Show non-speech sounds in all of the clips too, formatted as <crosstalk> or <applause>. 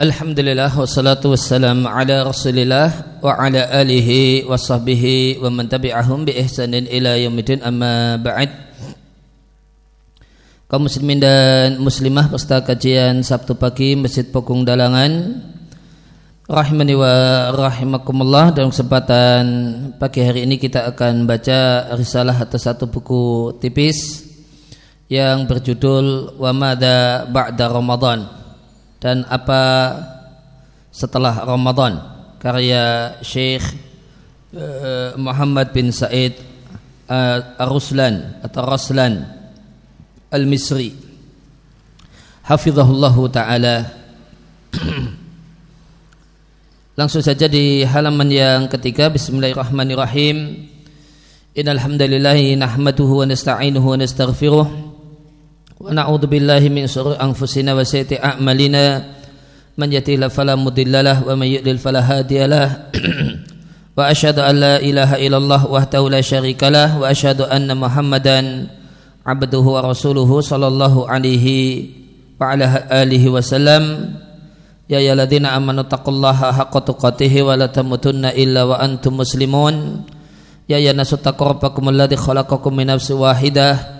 Alhamdulillah wassalatu wassalamu ala Rasulillah wa ala alihi wa sahbihi wa man tabi'ahum bi ihsanin ila yaumil amma ba'd. Kaum muslimin dan muslimah peserta kajian Sabtu pagi Masjid Pokong Dalangan rahimani wa rahimakumullah dalam kesempatan pagi hari ini kita akan baca risalah atas satu buku tipis yang berjudul Wa Madza Ba'da Ramadan dan apa setelah Ramadan karya Syekh uh, Muhammad bin Said uh, Ar-Ruslan atau Raslan Al-Misri. Hafizahullah taala. <clears throat> Langsung saja di halaman yang ketiga. Bismillahirrahmanirrahim. Innal hamdalillah nahmaduhu wa nasta'inuhu wa nastaghfiruh ونعوذ بالله من شرور أنفسنا وسيئة أعمالنا من يهده فلا مضل له ومن يضلل فلا هادي له وأشهد أن لا إله إلا الله وحده لا شريك له وأشهد أن محمدا عبده ورسوله صلى الله عليه وعلى آله وسلم يا أيها الذين آمنوا اتقوا الله حق تقاته ولا تموتن إلا وأنتم مسلمون يا أيها الناس اتقوا ربكم الذي خلقكم من نفس واحده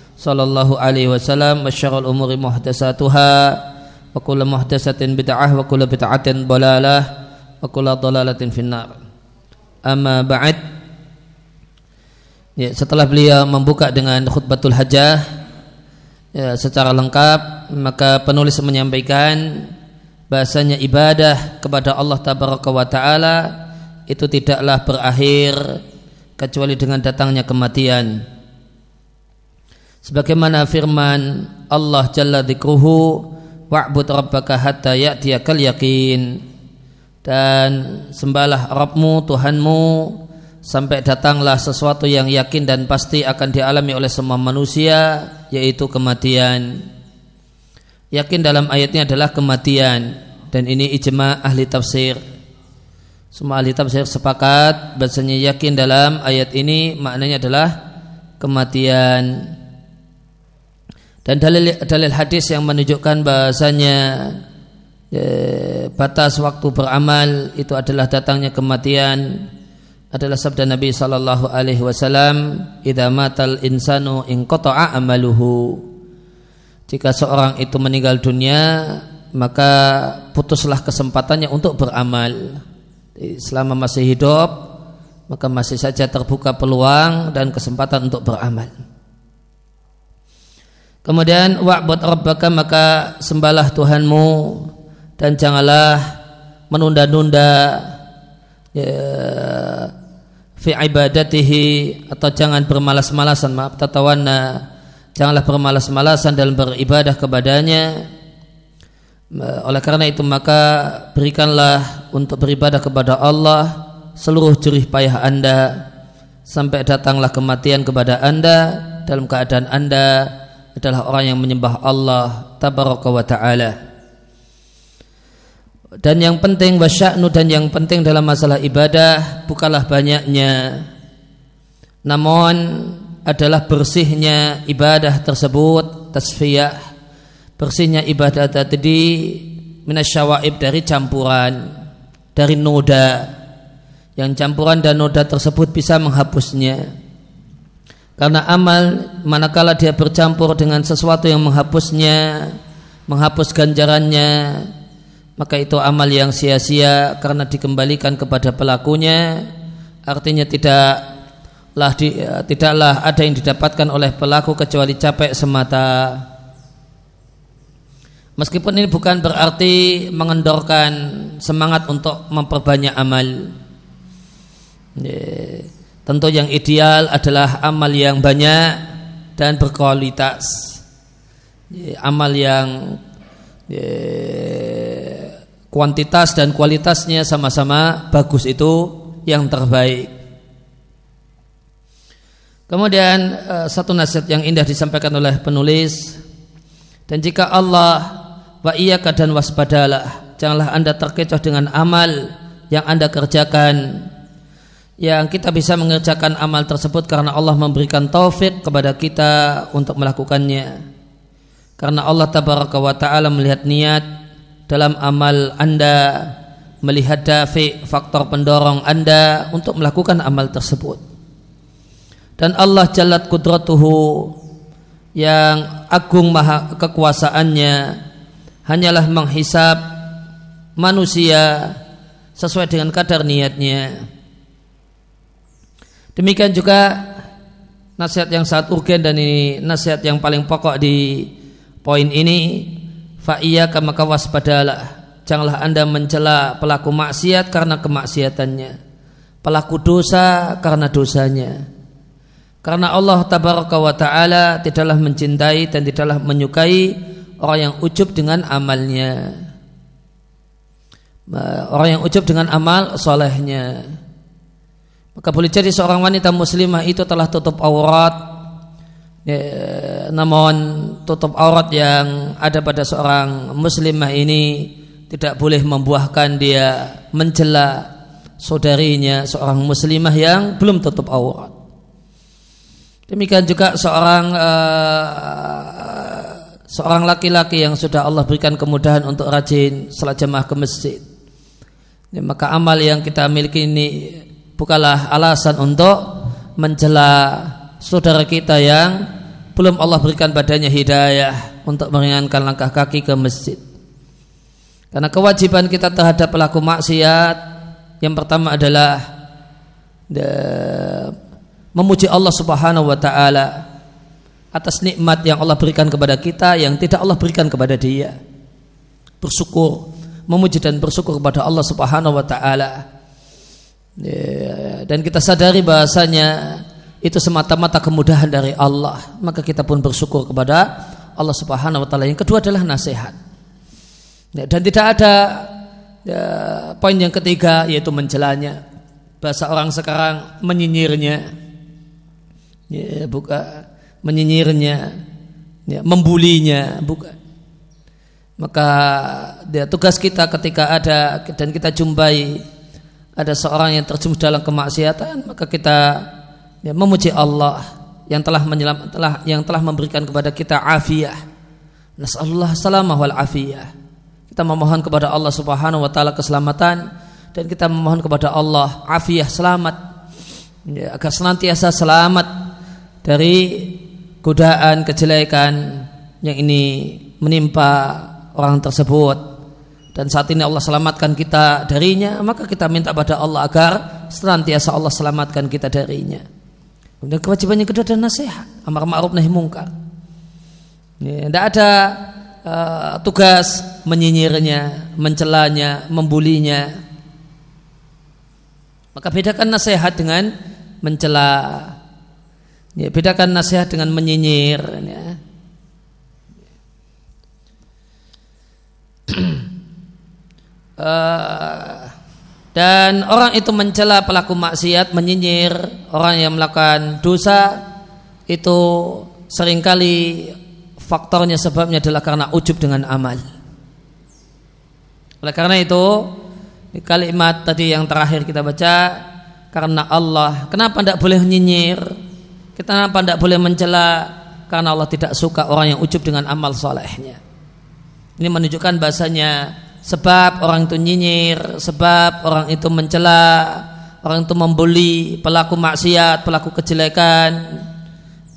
sallallahu alaihi wasallam wa syarrul umuri muhdatsatuha wa kullu muhdatsatin bid'ah wa kullu bid'atin dhalalah wa kullu dhalalatin finnar. Amma ba'd. Ya setelah beliau membuka dengan khutbatul hajah ya, secara lengkap maka penulis menyampaikan bahasanya ibadah kepada Allah tabaraka wa taala itu tidaklah berakhir kecuali dengan datangnya kematian sebagaimana firman Allah Jalla dzikruhu wa'bud rabbaka hatta ya'tiyakal yakin dan sembahlah Rabbmu Tuhanmu sampai datanglah sesuatu yang yakin dan pasti akan dialami oleh semua manusia yaitu kematian. Yakin dalam ayatnya adalah kematian dan ini ijma ahli tafsir. Semua ahli tafsir sepakat bahasanya yakin dalam ayat ini maknanya adalah kematian dan dalil dalil hadis yang menunjukkan bahasanya eh, batas waktu beramal itu adalah datangnya kematian adalah sabda Nabi sallallahu alaihi wasallam idza matal insanu in qata'a amaluhu. Jika seorang itu meninggal dunia maka putuslah kesempatannya untuk beramal. Selama masih hidup maka masih saja terbuka peluang dan kesempatan untuk beramal Kemudian wa'bud rabbaka maka sembahlah Tuhanmu dan janganlah menunda-nunda ya, fi ibadatihi atau jangan bermalas-malasan maaf tatawanna. Janganlah bermalas-malasan dalam beribadah kepadanya. Oleh karena itu maka berikanlah untuk beribadah kepada Allah seluruh jerih payah anda. Sampai datanglah kematian kepada anda dalam keadaan anda adalah orang yang menyembah Allah tabaraka wa taala. Dan yang penting wasya'nu dan yang penting dalam masalah ibadah bukanlah banyaknya. Namun adalah bersihnya ibadah tersebut tasfiyah bersihnya ibadah tadi minasyawaib dari campuran dari noda. Yang campuran dan noda tersebut bisa menghapusnya karena amal manakala dia bercampur dengan sesuatu yang menghapusnya, menghapus ganjarannya, maka itu amal yang sia-sia karena dikembalikan kepada pelakunya. Artinya tidaklah di, tidaklah ada yang didapatkan oleh pelaku kecuali capek semata. Meskipun ini bukan berarti mengendorkan semangat untuk memperbanyak amal. Yeah Tentu yang ideal adalah amal yang banyak dan berkualitas. Amal yang kuantitas dan kualitasnya sama-sama bagus itu yang terbaik. Kemudian eh, satu nasihat yang indah disampaikan oleh penulis dan jika Allah wa iyyaka dan waspadalah janganlah Anda terkecoh dengan amal yang Anda kerjakan yang kita bisa mengerjakan amal tersebut karena Allah memberikan taufik kepada kita untuk melakukannya. Karena Allah tabaraka wa taala melihat niat dalam amal Anda melihat dafi faktor pendorong Anda untuk melakukan amal tersebut. Dan Allah jalat kudratuhu yang agung maha kekuasaannya hanyalah menghisap manusia sesuai dengan kadar niatnya. Demikian juga nasihat yang sangat urgen dan ini nasihat yang paling pokok di poin ini. Fa kama maka waspadalah. Janganlah anda mencela pelaku maksiat karena kemaksiatannya. Pelaku dosa karena dosanya. Karena Allah tabaraka wa taala tidaklah mencintai dan tidaklah menyukai orang yang ujub dengan amalnya. Orang yang ujub dengan amal solehnya maka boleh jadi seorang wanita muslimah itu telah tutup aurat Ya, namun tutup aurat yang ada pada seorang muslimah ini tidak boleh membuahkan dia mencela saudarinya seorang muslimah yang belum tutup aurat. Demikian juga seorang uh, seorang laki-laki yang sudah Allah berikan kemudahan untuk rajin salat ke masjid. Ya, maka amal yang kita miliki ini bukanlah alasan untuk mencela saudara kita yang belum Allah berikan badannya hidayah untuk meringankan langkah kaki ke masjid. Karena kewajiban kita terhadap pelaku maksiat yang pertama adalah memuji Allah Subhanahu wa taala atas nikmat yang Allah berikan kepada kita yang tidak Allah berikan kepada dia. Bersyukur, memuji dan bersyukur kepada Allah Subhanahu wa taala. Dan kita sadari bahasanya itu semata-mata kemudahan dari Allah. Maka kita pun bersyukur kepada Allah Subhanahu wa taala. Yang kedua adalah nasihat. Ya, dan tidak ada ya, poin yang ketiga yaitu mencelanya bahasa orang sekarang menyinyirnya ya, bukan menyinyirnya ya, membulinya bukan maka ya, tugas kita ketika ada dan kita jumpai ada seorang yang terjerumus dalam kemaksiatan maka kita ya, memuji Allah yang telah menyelam, telah yang telah memberikan kepada kita afiah. Nasallallahu salamah wal afiyah. Kita memohon kepada Allah Subhanahu wa taala keselamatan dan kita memohon kepada Allah afiah selamat ya, agar senantiasa selamat dari godaan kejelekan yang ini menimpa orang tersebut dan saat ini Allah selamatkan kita darinya maka kita minta pada Allah agar senantiasa Allah selamatkan kita darinya Kemudian kewajiban yang kedua adalah nasihat, amar ma'ruf nahi mungkar. Tidak ada uh, tugas menyinyirnya, mencelanya, membulinya. Maka bedakan nasihat dengan mencela. Ya, bedakan nasihat dengan menyinyir. Ya. <clears throat> <clears throat> uh, dan orang itu mencela pelaku maksiat, menyinyir orang yang melakukan dosa itu sering kali faktornya sebabnya adalah karena ujub dengan amal. Oleh karena itu kalimat tadi yang terakhir kita baca karena Allah, kenapa tidak boleh menyinyir? Kenapa tidak boleh mencela? Karena Allah tidak suka orang yang ujub dengan amal solehnya. Ini menunjukkan bahasanya sebab orang itu nyinyir, sebab orang itu mencela, orang itu membuli pelaku maksiat, pelaku kejelekan.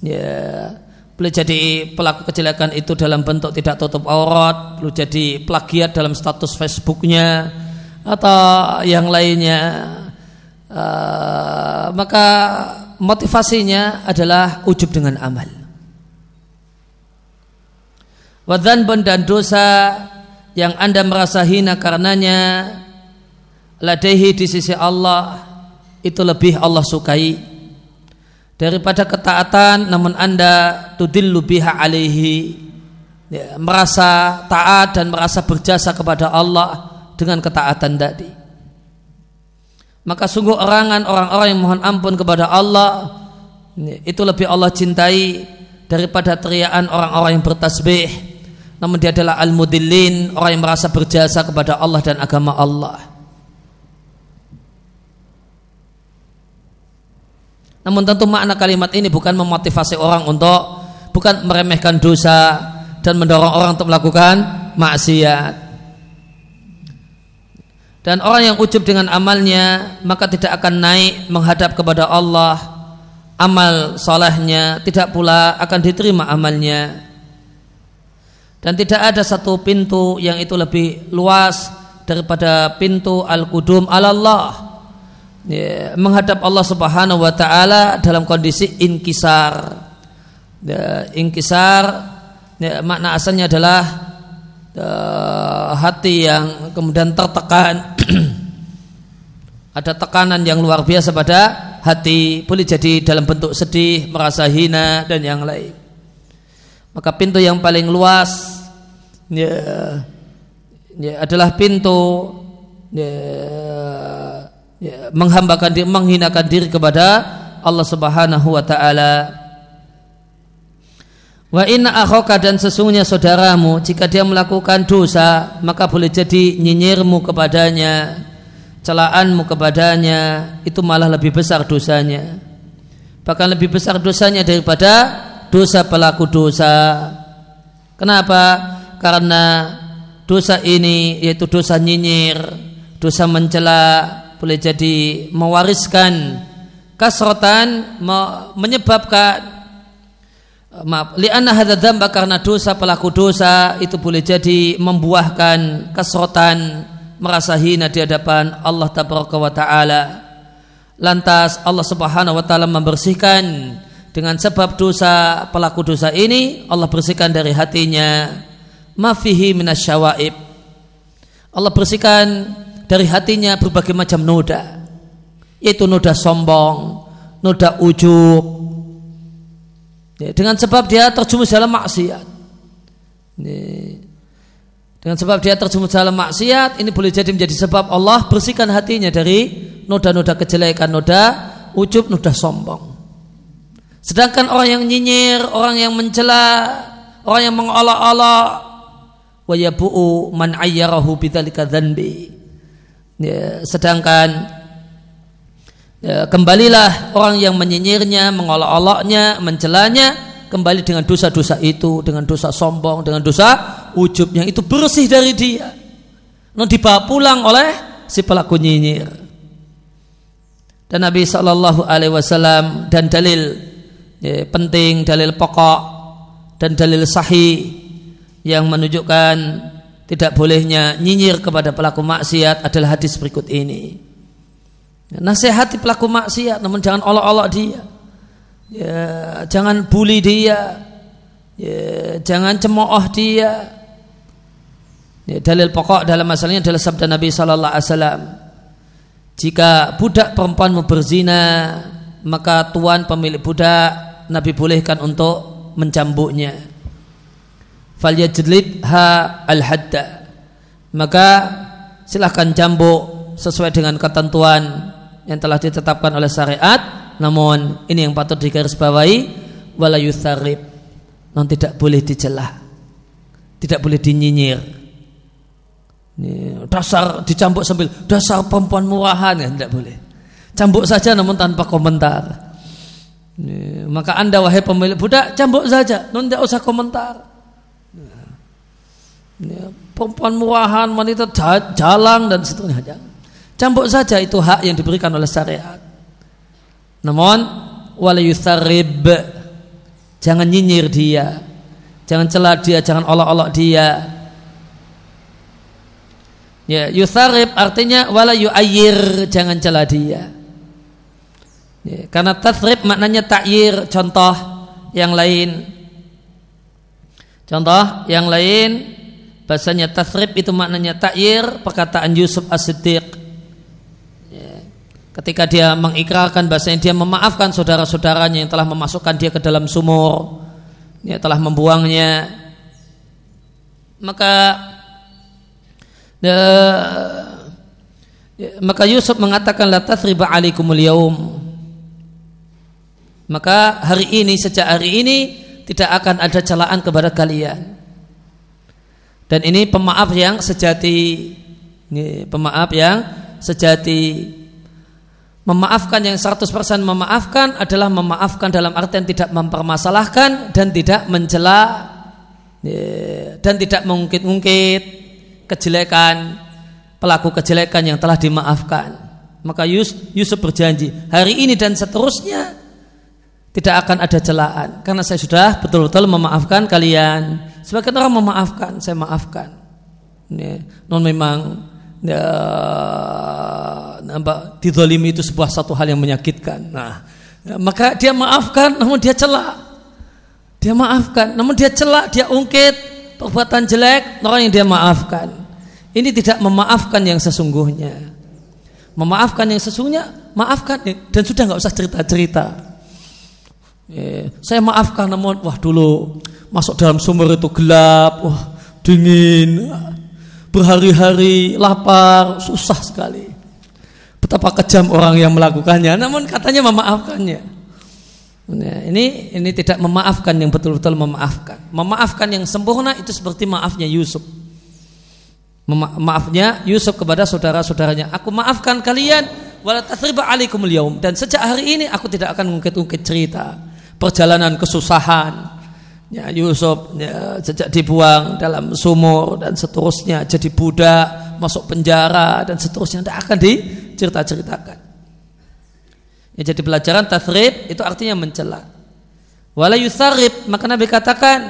Ya, boleh jadi pelaku kejelekan itu dalam bentuk tidak tutup aurat, boleh jadi plagiat dalam status Facebooknya atau yang lainnya. Uh, maka motivasinya adalah ujub dengan amal. Wadan dan dosa yang Anda merasa hina karenanya ladehi di sisi Allah itu lebih Allah sukai daripada ketaatan namun Anda tudillu biha alaihi ya, merasa taat dan merasa berjasa kepada Allah dengan ketaatan tadi. Maka sungguh orangan orang-orang yang mohon ampun kepada Allah itu lebih Allah cintai daripada teriakan orang-orang yang bertasbih. Namun dia adalah al-mudillin, orang yang merasa berjasa kepada Allah dan agama Allah. Namun tentu makna kalimat ini bukan memotivasi orang untuk bukan meremehkan dosa dan mendorong orang untuk melakukan maksiat. Dan orang yang ujub dengan amalnya maka tidak akan naik menghadap kepada Allah. Amal solehnya tidak pula akan diterima amalnya. Dan tidak ada satu pintu yang itu lebih luas daripada pintu al-qudum Allah. Ya, menghadap Allah Subhanahu wa taala dalam kondisi inkisar. Ya, inkisar ya, makna asalnya adalah uh, hati yang kemudian tertekan <clears throat> ada tekanan yang luar biasa pada hati boleh jadi dalam bentuk sedih merasa hina dan yang lain maka pintu yang paling luas ya, ya adalah pintu. Ya, ya, menghambakan diri menghinakan diri kepada Allah Subhanahu wa taala. Wa inna akhoka dan sesungguhnya saudaramu jika dia melakukan dosa maka boleh jadi nyinyirmu kepadanya celaanmu kepadanya itu malah lebih besar dosanya. Bahkan lebih besar dosanya daripada dosa pelaku dosa. Kenapa karena dosa ini yaitu dosa nyinyir dosa mencela boleh jadi mewariskan kasrotan menyebabkan maaf li'anna hadza karena dosa pelaku dosa itu boleh jadi membuahkan keserotan merasa hina di hadapan Allah tabaraka wa taala. Lantas Allah Subhanahu wa taala membersihkan dengan sebab dosa pelaku dosa ini Allah bersihkan dari hatinya mafihi minasyawaib Allah bersihkan dari hatinya berbagai macam noda yaitu noda sombong noda ujub Ya, dengan sebab dia terjumus dalam maksiat. Ini, dengan sebab dia terjumus dalam maksiat, ini boleh jadi menjadi sebab Allah bersihkan hatinya dari noda-noda kejelekan, noda ujub, noda sombong. Sedangkan orang yang nyinyir, orang yang mencela, orang yang mengolok-olok, wa yabu'u man ayyarahu bidzalika dzanbi. Ya, sedangkan ya, kembalilah orang yang menyinyirnya, mengolok-oloknya, mencelanya kembali dengan dosa-dosa itu, dengan dosa sombong, dengan dosa ujub yang itu bersih dari dia. Non dibawa pulang oleh si pelaku nyinyir. Dan Nabi Shallallahu Alaihi Wasallam dan dalil ya, penting, dalil pokok dan dalil sahih yang menunjukkan tidak bolehnya nyinyir kepada pelaku maksiat adalah hadis berikut ini. Nasihati pelaku maksiat, namun jangan olok-olok dia. Ya, jangan bully dia. Ya, jangan cemooh dia. Ya, dalil pokok dalam masalahnya adalah sabda Nabi Sallallahu Alaihi Wasallam. Jika budak perempuan mau berzina, maka tuan pemilik budak Nabi bolehkan untuk mencambuknya. Ha al hadda. Maka silahkan cambuk sesuai dengan ketentuan yang telah ditetapkan oleh syariat. Namun ini yang patut digarisbawahi wala yutharib. Non tidak boleh dicelah. Tidak boleh dinyinyir. Dasar dicambuk sambil dasar perempuan murahan. Ya tidak boleh. Cambuk saja namun tanpa komentar. Maka anda wahai pemilik budak cambuk saja. Non tidak usah komentar ini, perempuan murahan wanita jalan dan seterusnya Campur saja itu hak yang diberikan oleh syariat. Namun wala yutharib jangan nyinyir dia, jangan celah dia, jangan olok-olok dia. Ya, yutharib artinya wala yu'ayyir, jangan celah dia. Ya, karena tathrib maknanya takyir, contoh yang lain. Contoh yang lain bahasanya tathrib itu maknanya takyir, perkataan Yusuf As-Siddiq. Ketika dia mengikrarkan bahasanya dia memaafkan saudara-saudaranya yang telah memasukkan dia ke dalam sumur. Yang telah membuangnya. Maka maka Yusuf mengatakan la tathriba alaikumul yaum. Maka hari ini sejak hari ini tidak akan ada celaan kepada kalian dan ini pemaaf yang sejati ini pemaaf yang sejati memaafkan yang 100% memaafkan adalah memaafkan dalam artian tidak mempermasalahkan dan tidak mencela dan tidak mengungkit-ungkit kejelekan pelaku kejelekan yang telah dimaafkan. Maka Yusuf berjanji hari ini dan seterusnya tidak akan ada celaan karena saya sudah betul-betul memaafkan kalian. Sebagian orang memaafkan, saya maafkan. Ya, non memang ya, nampak didolimi itu sebuah satu hal yang menyakitkan. Nah, ya, maka dia maafkan, namun dia celak. Dia maafkan, namun dia celak, dia ungkit perbuatan jelek orang yang dia maafkan. Ini tidak memaafkan yang sesungguhnya. Memaafkan yang sesungguhnya, maafkan dan sudah nggak usah cerita-cerita. Ya, saya maafkan namun wah dulu masuk dalam sumur itu gelap, wah dingin, berhari-hari lapar, susah sekali. Betapa kejam orang yang melakukannya, namun katanya memaafkannya. Ya, ini ini tidak memaafkan yang betul-betul memaafkan. Memaafkan yang sempurna itu seperti maafnya Yusuf maafnya Yusuf kepada saudara-saudaranya aku maafkan kalian wala tathriba yaum dan sejak hari ini aku tidak akan mengungkit-ungkit cerita perjalanan kesusahan ya Yusuf ya, sejak dibuang dalam sumur dan seterusnya jadi budak masuk penjara dan seterusnya tidak akan dicerita-ceritakan ya, jadi pelajaran tathrib itu artinya mencela wala yusarib maka Nabi katakan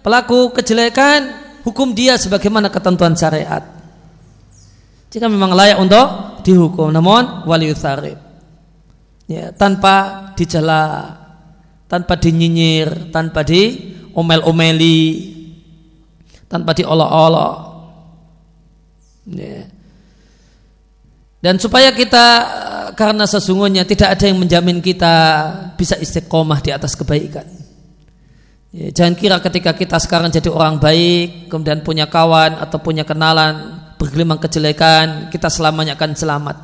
pelaku kejelekan hukum dia sebagaimana ketentuan syariat. Jika memang layak untuk dihukum, namun wali utharib. Ya, tanpa dicela, tanpa dinyinyir, tanpa diomel-omeli, tanpa diolok-olok. Ya. Dan supaya kita karena sesungguhnya tidak ada yang menjamin kita bisa istiqomah di atas kebaikan. Ya, jangan kira ketika kita sekarang jadi orang baik, kemudian punya kawan atau punya kenalan bergelimang kejelekan, kita selamanya akan selamat.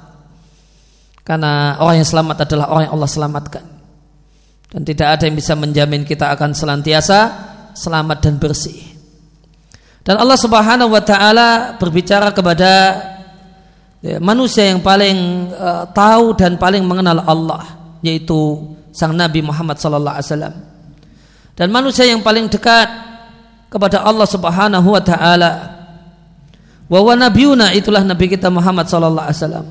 Karena orang yang selamat adalah orang yang Allah selamatkan. Dan tidak ada yang bisa menjamin kita akan senantiasa selamat dan bersih. Dan Allah Subhanahu wa taala berbicara kepada ya, manusia yang paling uh, tahu dan paling mengenal Allah, yaitu sang Nabi Muhammad sallallahu alaihi wasallam dan manusia yang paling dekat kepada Allah Subhanahu wa taala. Wa nabiyuna itulah nabi kita Muhammad sallallahu alaihi wasallam.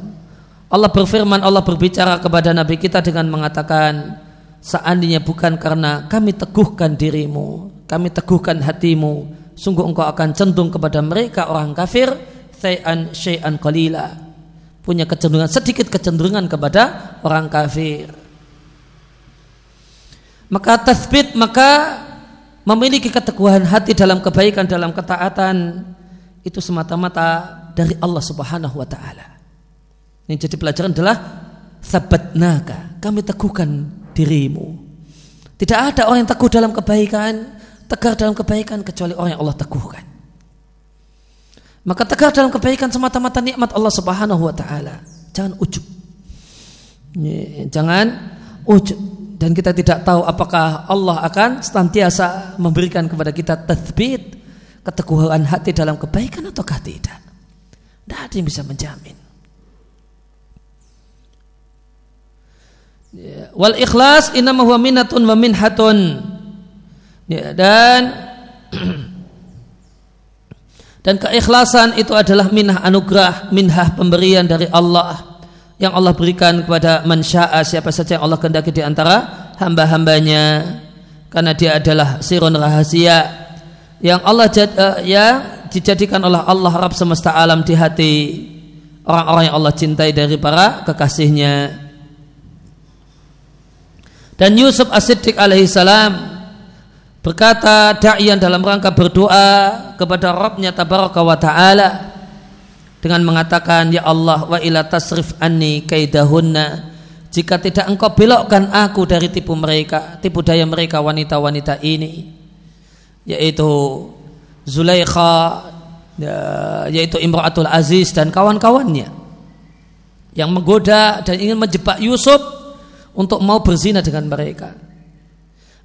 Allah berfirman, Allah berbicara kepada nabi kita dengan mengatakan, seandainya bukan karena kami teguhkan dirimu, kami teguhkan hatimu, sungguh engkau akan cenderung kepada mereka orang kafir, sayan syai'an qalila. Punya kecenderungan sedikit kecenderungan kepada orang kafir maka tasbit maka memiliki keteguhan hati dalam kebaikan dalam ketaatan itu semata-mata dari Allah Subhanahu wa taala. Yang jadi pelajaran adalah sabatnaka, kami teguhkan dirimu. Tidak ada orang yang teguh dalam kebaikan, tegar dalam kebaikan kecuali orang yang Allah teguhkan. Maka tegar dalam kebaikan semata-mata nikmat Allah Subhanahu wa taala. Jangan ujub. Jangan ujub dan kita tidak tahu apakah Allah akan senantiasa memberikan kepada kita tathbit keteguhan hati dalam kebaikan ataukah tidak. Tidak ada yang bisa menjamin. Ya, wal ikhlas inama huwa minatun wa minhatun. Ya, dan <clears throat> dan keikhlasan itu adalah minah anugerah, minhah pemberian dari Allah yang Allah berikan kepada mansya'a siapa saja yang Allah kehendaki di antara hamba-hambanya. Karena dia adalah sirun rahasia yang Allah jad, uh, ya dijadikan oleh Allah Rabb semesta alam di hati orang-orang yang Allah cintai dari para kekasihnya dan Yusuf As-Siddiq alaihi salam berkata da'ian dalam rangka berdoa kepada Rabbnya tabaraka wa ta'ala dengan mengatakan ya Allah wa ila tasrif anni kaidahunna jika tidak engkau belokkan aku dari tipu mereka tipu daya mereka wanita-wanita ini yaitu Zulaikha ya, yaitu Imratul Aziz dan kawan-kawannya yang menggoda dan ingin menjebak Yusuf untuk mau berzina dengan mereka.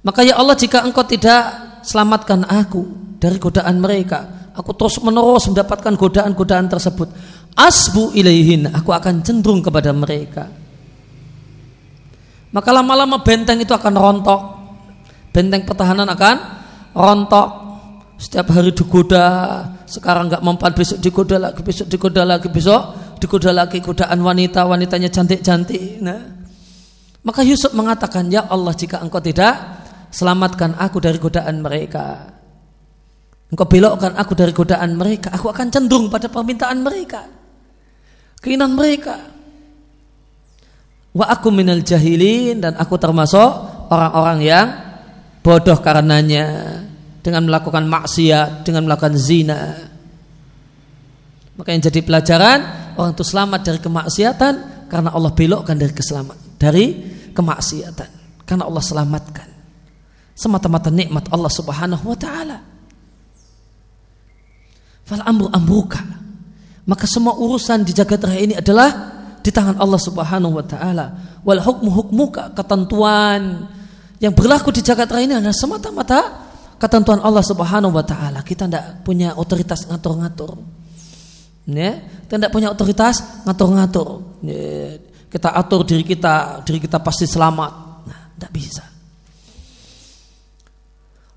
Maka ya Allah jika engkau tidak selamatkan aku dari godaan mereka, aku terus menerus mendapatkan godaan-godaan tersebut. Asbu ilaihin, aku akan cenderung kepada mereka. Maka lama-lama benteng itu akan rontok. Benteng pertahanan akan rontok. Setiap hari digoda, sekarang nggak mempan besok digoda lagi, besok digoda lagi, besok digoda lagi godaan wanita, wanitanya cantik-cantik. Nah, maka Yusuf mengatakan, Ya Allah jika engkau tidak selamatkan aku dari godaan mereka. Engkau belokkan aku dari godaan mereka, aku akan cenderung pada permintaan mereka. Keinginan mereka. Wa aku minal jahilin dan aku termasuk orang-orang yang bodoh karenanya dengan melakukan maksiat, dengan melakukan zina. Maka yang jadi pelajaran orang itu selamat dari kemaksiatan karena Allah belokkan dari keselamatan, dari kemaksiatan. Karena Allah selamatkan. Semata-mata nikmat Allah Subhanahu wa taala. Fal amru amruka. Maka semua urusan di jagat raya ini adalah di tangan Allah Subhanahu wa taala. Wal hukmu hukmuka ketentuan yang berlaku di jagat raya ini adalah semata-mata ketentuan Allah Subhanahu wa taala. Kita tidak punya otoritas ngatur-ngatur. Ya, kita tidak punya otoritas ngatur-ngatur. Ya, kita atur diri kita, diri kita pasti selamat. Nah, tidak bisa.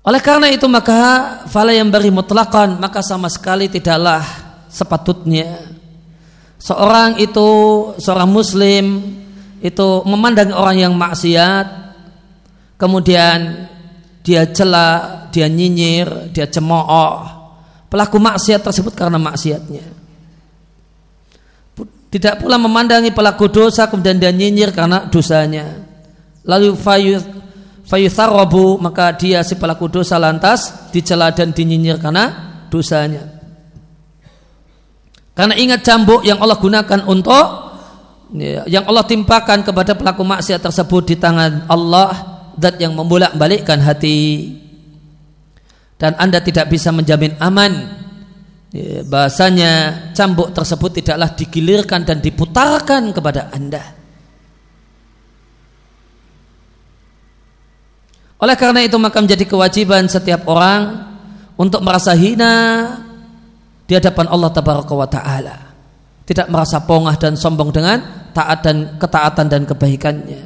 Oleh karena itu maka fala yang beri mutlakan maka sama sekali tidaklah sepatutnya seorang itu seorang muslim itu memandang orang yang maksiat kemudian dia celah, dia nyinyir, dia cemooh. Pelaku maksiat tersebut karena maksiatnya. Tidak pula memandangi pelaku dosa kemudian dia nyinyir karena dosanya. Lalu fayutharabu maka dia si pelaku dosa lantas dicela dan dinyinyir karena dosanya. Karena ingat cambuk yang Allah gunakan untuk ya, yang Allah timpakan kepada pelaku maksiat tersebut di tangan Allah zat yang membolak-balikkan hati dan Anda tidak bisa menjamin aman bahasanya cambuk tersebut tidaklah digilirkan dan diputarkan kepada Anda. Oleh karena itu maka menjadi kewajiban setiap orang untuk merasa hina di hadapan Allah tabaraka wa taala. Tidak merasa pongah dan sombong dengan taat dan ketaatan dan kebaikannya.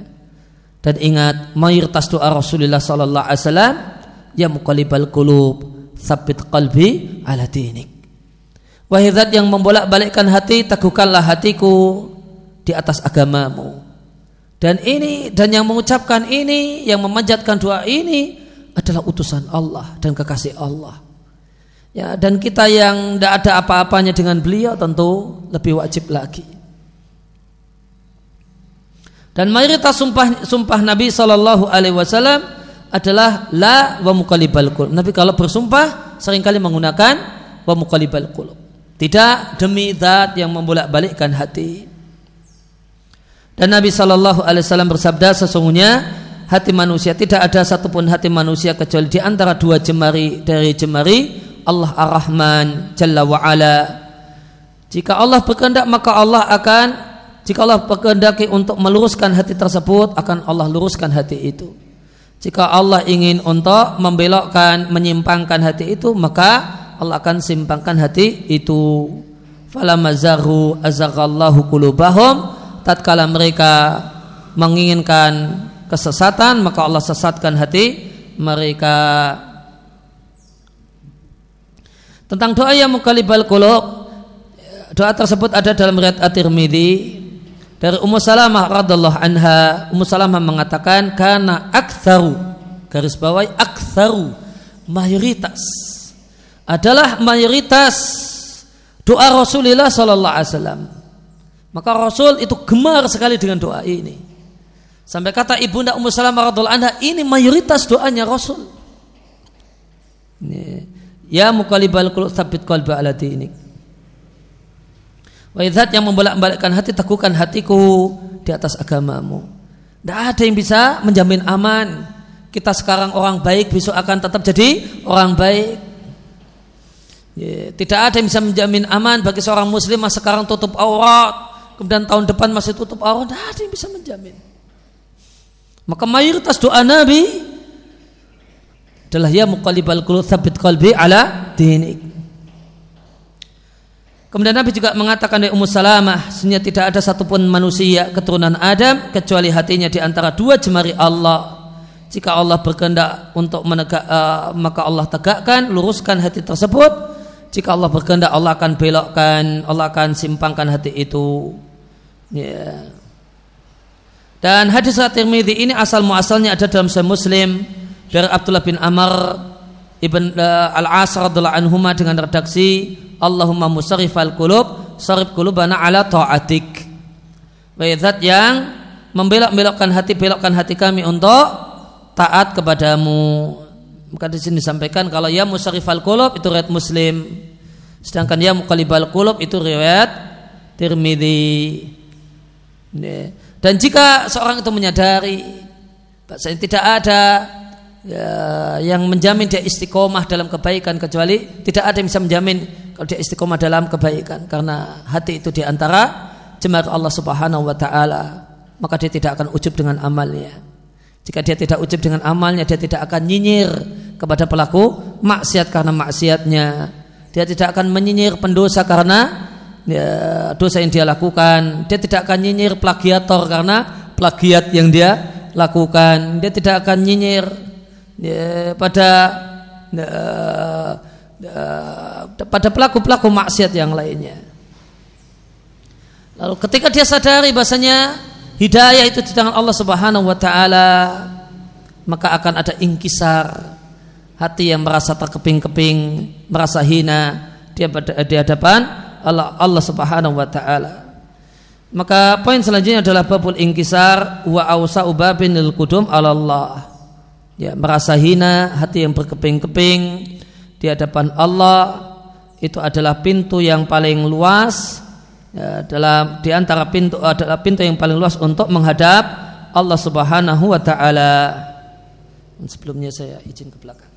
Dan ingat mayoritas doa Rasulullah sallallahu alaihi wasallam ya muqallibal qulub sabit qalbi ala dinik. Wahai zat yang membolak-balikkan hati, teguhkanlah hatiku di atas agamamu. Dan ini dan yang mengucapkan ini, yang memanjatkan doa ini adalah utusan Allah dan kekasih Allah. Ya, dan kita yang tidak ada apa-apanya dengan beliau tentu lebih wajib lagi. Dan mayoritas sumpah sumpah Nabi Shallallahu Alaihi Wasallam adalah la wa mukalibal qulub. Nabi kalau bersumpah sering kali menggunakan wa mukalibal qulub. Tidak demi zat yang membolak-balikkan hati. Dan Nabi Shallallahu Alaihi Wasallam bersabda sesungguhnya hati manusia tidak ada satupun hati manusia kecuali di antara dua jemari dari jemari Allah Ar-Rahman Jalla wa Ala. Jika Allah berkehendak maka Allah akan jika Allah berkehendaki untuk meluruskan hati tersebut, akan Allah luruskan hati itu. Jika Allah ingin untuk membelokkan, menyimpangkan hati itu, maka Allah akan simpangkan hati itu. Falamazaru azaghallahu kulubahum. Tatkala mereka menginginkan kesesatan, maka Allah sesatkan hati mereka. Tentang doa yang mukalibal kulub, doa tersebut ada dalam riwayat At-Tirmidzi dari Ummu Salamah radhiallahu anha, Ummu Salamah mengatakan karena aktsaru garis bawahi aktsaru mayoritas adalah mayoritas doa Rasulullah sallallahu alaihi wasallam. Maka Rasul itu gemar sekali dengan doa ini. Sampai kata Ibunda Ummu Salamah radhiallahu anha, ini mayoritas doanya Rasul. Ya mukalibal qulub tsabbit qalbi ala dinik. Wahai yang membolak-balikkan hati, teguhkan hatiku di atas agamamu. Tidak ada yang bisa menjamin aman. Kita sekarang orang baik, besok akan tetap jadi orang baik. Tidak ada yang bisa menjamin aman bagi seorang muslim yang sekarang tutup aurat, kemudian tahun depan masih tutup aurat, tidak ada yang bisa menjamin. Maka mayoritas doa Nabi adalah ya muqallibal qulub tsabbit qalbi ala dinik. Kemudian Nabi juga mengatakan dari Ummu Salamah, sesungguhnya tidak ada satupun manusia keturunan Adam kecuali hatinya di antara dua jemari Allah. Jika Allah berkehendak untuk menegak, uh, maka Allah tegakkan, luruskan hati tersebut jika Allah berkehendak Allah akan belokkan, Allah akan simpangkan hati itu. Ya. Dan hadis At-Tirmidzi ini asal muasalnya ada dalam Sahih Muslim dari Abdullah bin Amr ibn uh, Al-As radhiyallahu anhuma dengan redaksi Allahumma musarrifal qulub sarif qulubana ala ta'atik. Zat yang membelok-belokkan hati belokkan hati kami untuk taat kepadamu maka di sini disampaikan kalau ya musarifal qulub itu riwayat Muslim. Sedangkan ya muqallibal qulub itu riwayat Tirmidzi. Dan jika seorang itu menyadari tidak ada ya, yang menjamin dia istiqomah dalam kebaikan kecuali tidak ada yang bisa menjamin kalau dia istiqomah dalam kebaikan karena hati itu di antara jemaat Allah Subhanahu wa taala maka dia tidak akan ujub dengan amalnya. Jika dia tidak ujub dengan amalnya, dia tidak akan nyinyir kepada pelaku maksiat karena maksiatnya. Dia tidak akan menyinyir pendosa karena ya, dosa yang dia lakukan. Dia tidak akan nyinyir plagiator karena plagiat yang dia lakukan. Dia tidak akan nyinyir ya, pada ya, ya, pada pelaku-pelaku maksiat yang lainnya. Lalu ketika dia sadari bahasanya hidayah itu di tangan Allah Subhanahu wa taala maka akan ada ingkisar hati yang merasa terkeping-keping merasa hina dia di hadapan Allah Allah Subhanahu wa taala maka poin selanjutnya adalah babul ingkisar wa ausa ubabin lil qudum Allah ya merasa hina hati yang berkeping-keping di hadapan Allah itu adalah pintu yang paling luas ya, dalam di antara pintu adalah pintu yang paling luas untuk menghadap Allah Subhanahu wa taala. Sebelumnya saya izin ke belakang.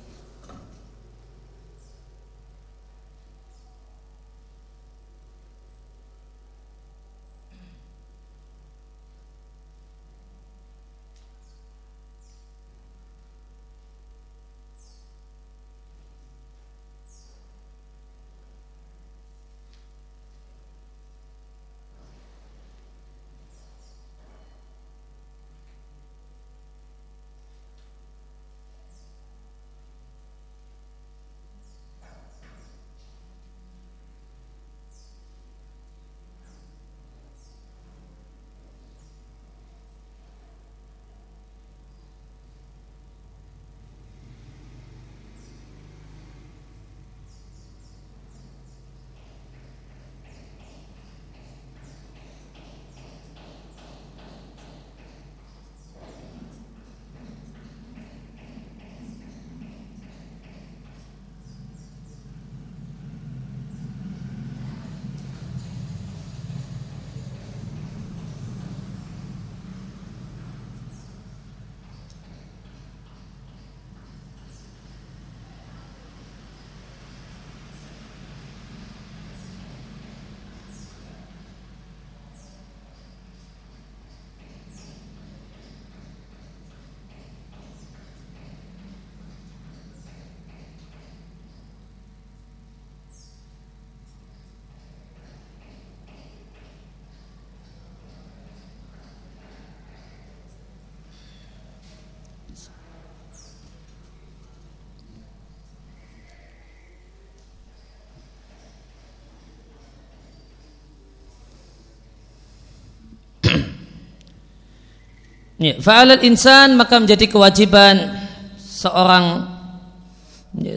Ya, fa'alal insan maka menjadi kewajiban seorang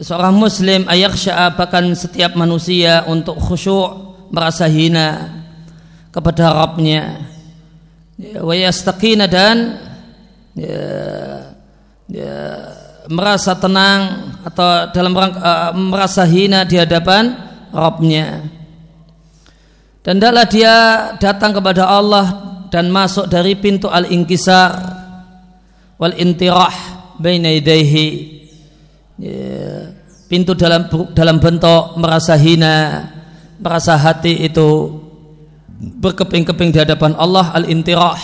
seorang muslim ayakhsha bahkan setiap manusia untuk khusyuk merasa hina kepada Rabbnya. Ya, yastaqina dan ya, ya, merasa tenang atau dalam rangka, uh, merasa hina di hadapan Rabbnya. Dan hendaklah dia datang kepada Allah dan masuk dari pintu al-inkisar wal intirah baina yadayhi ya, pintu dalam dalam bentuk merasa hina, merasa hati itu berkeping-keping di hadapan Allah al-intirah.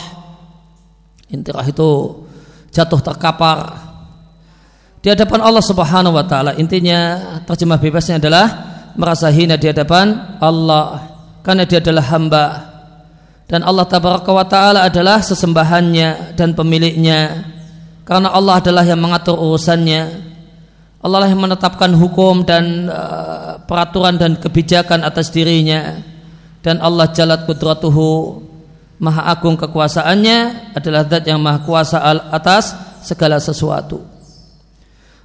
Intirah itu jatuh terkapar di hadapan Allah Subhanahu wa taala. Intinya terjemah bebasnya adalah merasa hina di hadapan Allah karena dia adalah hamba dan Allah tabaraka wa taala adalah sesembahannya dan pemiliknya. Karena Allah adalah yang mengatur urusannya. Allah lah yang menetapkan hukum dan uh, peraturan dan kebijakan atas dirinya. Dan Allah jalat kudratuhu maha agung kekuasaannya adalah zat yang maha kuasa atas segala sesuatu.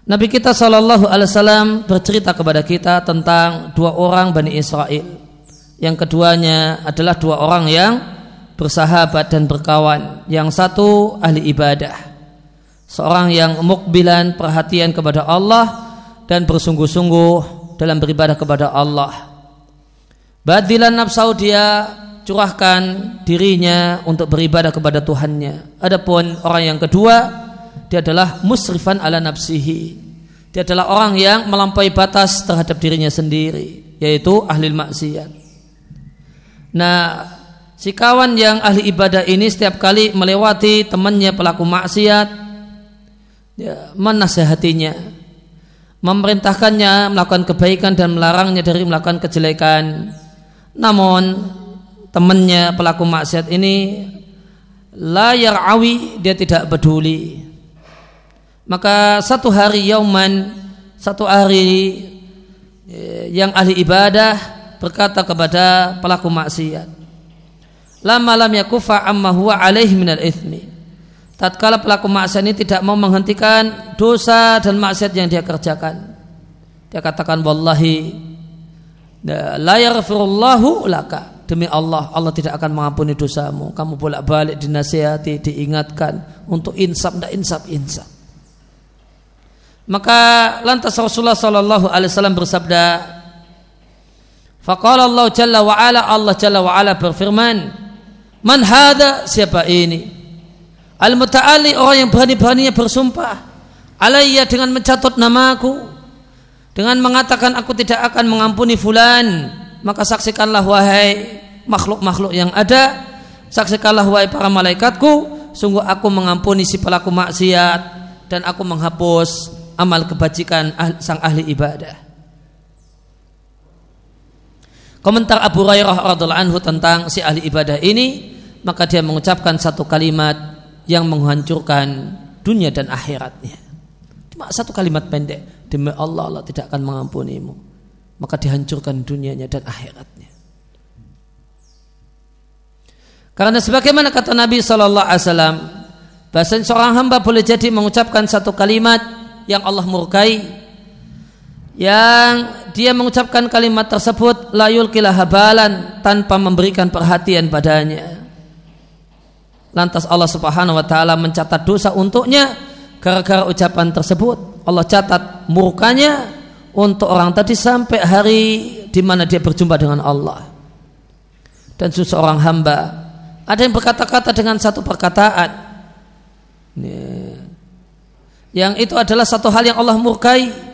Nabi kita Shallallahu Alaihi Wasallam bercerita kepada kita tentang dua orang Bani Israel. Yang keduanya adalah dua orang yang bersahabat dan berkawan. Yang satu ahli ibadah. Seorang yang mukbilan perhatian kepada Allah dan bersungguh-sungguh dalam beribadah kepada Allah. Badilan nafsu dia curahkan dirinya untuk beribadah kepada Tuhannya. Adapun orang yang kedua, dia adalah musrifan ala nafsihi. Dia adalah orang yang melampaui batas terhadap dirinya sendiri, yaitu ahli maksiat. Nah, Si kawan yang ahli ibadah ini setiap kali melewati temannya pelaku maksiat, ya, menasehatinya, memerintahkannya melakukan kebaikan dan melarangnya dari melakukan kejelekan. Namun temannya pelaku maksiat ini layar awi dia tidak peduli. Maka satu hari yauman, satu hari ya, yang ahli ibadah berkata kepada pelaku maksiat, lama lam yakufa amma huwa alaihi minal ithmi. Tatkala pelaku maksiat ini tidak mau menghentikan dosa dan maksiat yang dia kerjakan. Dia katakan wallahi la yaghfirullahu laka. Demi Allah Allah tidak akan mengampuni dosamu. Kamu bolak-balik dinasihati diingatkan untuk insaf tidak insaf insaf. Maka lantas Rasulullah sallallahu alaihi wasallam bersabda Faqala Allah Jalla wa ala Allah Jalla wa ala berfirman Man hada siapa ini? Al mutaali orang yang berani-beraninya bersumpah alayya dengan mencatut namaku dengan mengatakan aku tidak akan mengampuni fulan maka saksikanlah wahai makhluk-makhluk yang ada saksikanlah wahai para malaikatku sungguh aku mengampuni si pelaku maksiat dan aku menghapus amal kebajikan sang ahli ibadah komentar Abu Hurairah radhiallahu anhu tentang si ahli ibadah ini maka dia mengucapkan satu kalimat yang menghancurkan dunia dan akhiratnya. Cuma satu kalimat pendek, demi Allah Allah tidak akan mengampunimu. Maka dihancurkan dunianya dan akhiratnya. Karena sebagaimana kata Nabi Shallallahu Alaihi Wasallam, bahasa seorang hamba boleh jadi mengucapkan satu kalimat yang Allah murkai, yang dia mengucapkan kalimat tersebut layul kilahabalan tanpa memberikan perhatian padanya. Lantas Allah Subhanahu wa taala mencatat dosa untuknya. Gara-gara ucapan tersebut Allah catat murkanya untuk orang tadi sampai hari di mana dia berjumpa dengan Allah. Dan seseorang hamba ada yang berkata-kata dengan satu perkataan. Yang itu adalah satu hal yang Allah murkai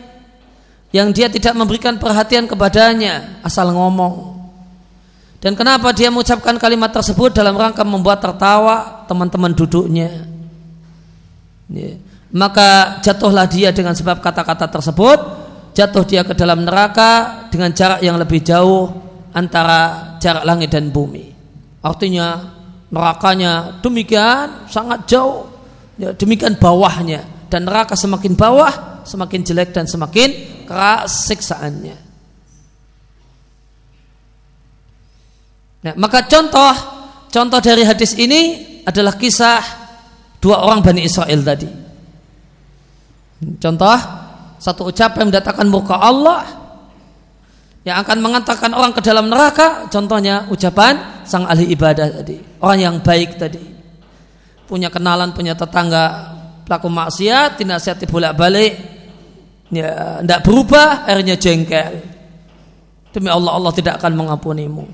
yang dia tidak memberikan perhatian kepadanya asal ngomong dan kenapa dia mengucapkan kalimat tersebut dalam rangka membuat tertawa teman-teman duduknya. Ya. Maka jatuhlah dia dengan sebab kata-kata tersebut, jatuh dia ke dalam neraka dengan jarak yang lebih jauh antara jarak langit dan bumi. Artinya nerakanya demikian sangat jauh, ya, demikian bawahnya dan neraka semakin bawah, semakin jelek dan semakin keras siksaannya. Nah, maka contoh contoh dari hadis ini adalah kisah dua orang Bani Israel tadi. Contoh satu ucapan mendatangkan muka Allah yang akan mengantarkan orang ke dalam neraka. Contohnya ucapan sang ahli ibadah tadi, orang yang baik tadi, punya kenalan, punya tetangga pelaku maksiat, dinasihati bolak balik, ya tidak berubah, akhirnya jengkel. Demi Allah, Allah tidak akan mengampunimu.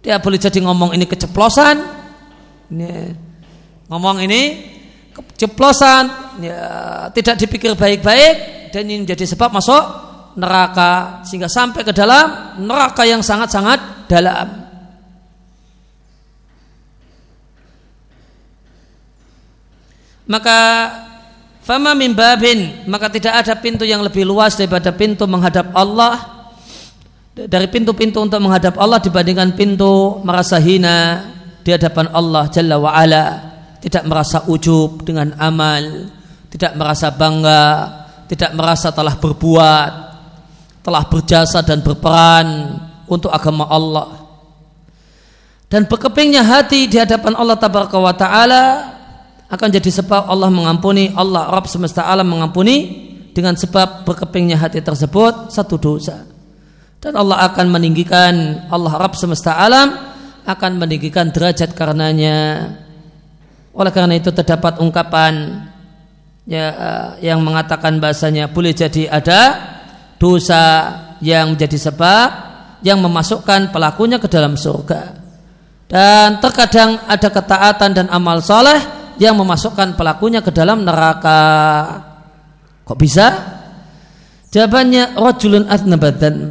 Dia boleh jadi ngomong ini keceplosan, ini, ngomong ini keceplosan, ya, tidak dipikir baik-baik dan ini menjadi sebab masuk neraka sehingga sampai ke dalam neraka yang sangat-sangat dalam. Maka fama min babin. Maka tidak ada pintu yang lebih luas daripada pintu menghadap Allah. Dari pintu-pintu untuk menghadap Allah dibandingkan pintu merasa hina di hadapan Allah Jalla wa ala. Tidak merasa ujub dengan amal. Tidak merasa bangga. Tidak merasa telah berbuat. Telah berjasa dan berperan untuk agama Allah. Dan berkepingnya hati di hadapan Allah tabaraka wa taala akan jadi sebab Allah mengampuni Allah Rabb semesta alam mengampuni dengan sebab berkepingnya hati tersebut satu dosa dan Allah akan meninggikan Allah Rabb semesta alam akan meninggikan derajat karenanya oleh karena itu terdapat ungkapan ya, eh, yang mengatakan bahasanya boleh jadi ada dosa yang menjadi sebab yang memasukkan pelakunya ke dalam surga. Dan terkadang ada ketaatan dan amal soleh yang memasukkan pelakunya ke dalam neraka. Kok bisa? Jawabannya rojulun adnabadan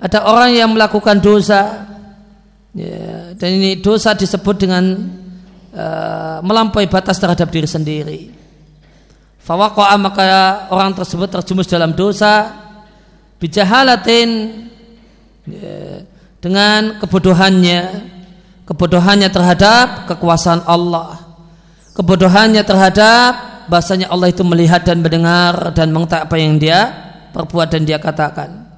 Ada orang yang melakukan dosa ya, dan ini dosa disebut dengan uh, melampaui batas terhadap diri sendiri. Fawako'a maka orang tersebut terjumus dalam dosa bijahalatin ya, dengan kebodohannya kebodohannya terhadap kekuasaan Allah kebodohannya terhadap bahasanya Allah itu melihat dan mendengar dan mengetahui apa yang dia perbuat dan dia katakan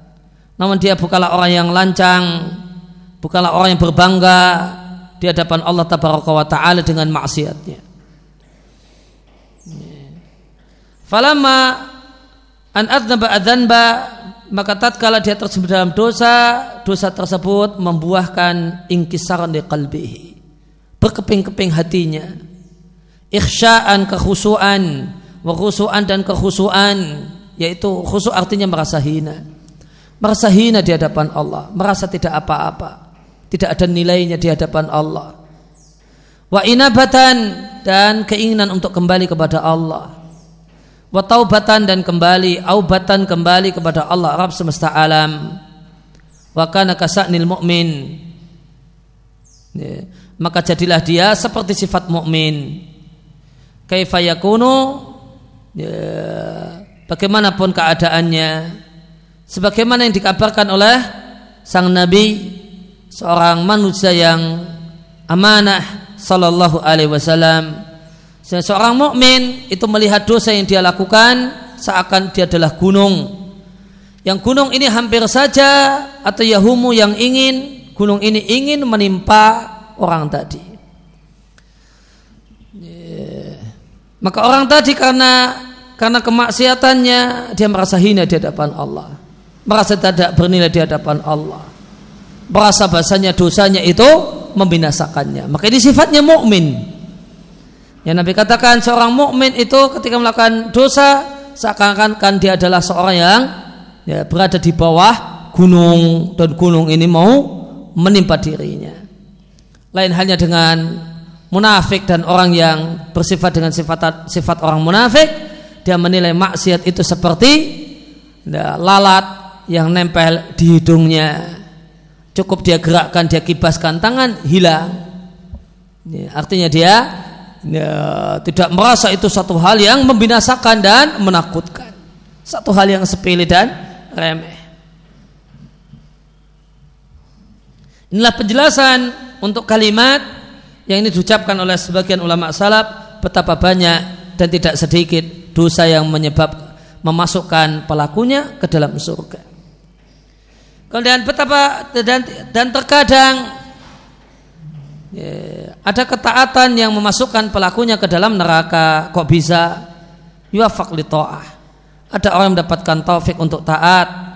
namun dia bukanlah orang yang lancang bukanlah orang yang berbangga di hadapan Allah taala dengan maksiatnya Falamma an adnaba adzanba maka tatkala dia tersebut dalam dosa, dosa tersebut membuahkan ingkisaran di qalbihi. Berkeping-keping hatinya. Ikhsya'an kekhusuan, wa dan kekhusuan, yaitu khusu' artinya merasa hina. Merasa hina di hadapan Allah, merasa tidak apa-apa. Tidak ada nilainya di hadapan Allah. Wa inabatan dan keinginan untuk kembali kepada Allah wa taubatan dan kembali aubatan kembali kepada Allah Rabb semesta alam wa kana kasa'nil mu'min ya. maka jadilah dia seperti sifat mukmin kaifa yakunu ya, bagaimanapun keadaannya sebagaimana yang dikabarkan oleh sang nabi seorang manusia yang amanah sallallahu alaihi wasallam Seorang mukmin itu melihat dosa yang dia lakukan seakan dia adalah gunung. Yang gunung ini hampir saja atau yahumu yang ingin gunung ini ingin menimpa orang tadi. Maka orang tadi karena karena kemaksiatannya dia merasa hina di hadapan Allah. Merasa tidak bernilai di hadapan Allah. Merasa bahasanya dosanya itu membinasakannya. Maka ini sifatnya mukmin. Yang Nabi katakan seorang mukmin itu ketika melakukan dosa seakan-akan dia adalah seorang yang ya, berada di bawah gunung dan gunung ini mau menimpa dirinya. Lain halnya dengan munafik dan orang yang bersifat dengan sifat sifat orang munafik, dia menilai maksiat itu seperti ya, lalat yang nempel di hidungnya. Cukup dia gerakkan, dia kibaskan tangan, hilang. Ya, artinya dia ya, tidak merasa itu satu hal yang membinasakan dan menakutkan. Satu hal yang sepele dan remeh. Inilah penjelasan untuk kalimat yang ini diucapkan oleh sebagian ulama salaf betapa banyak dan tidak sedikit dosa yang menyebab memasukkan pelakunya ke dalam surga. Kemudian betapa dan, dan terkadang Ya, ada ketaatan yang memasukkan pelakunya ke dalam neraka. Kok bisa? Yuafak li ta'ah. Ada orang yang mendapatkan taufik untuk taat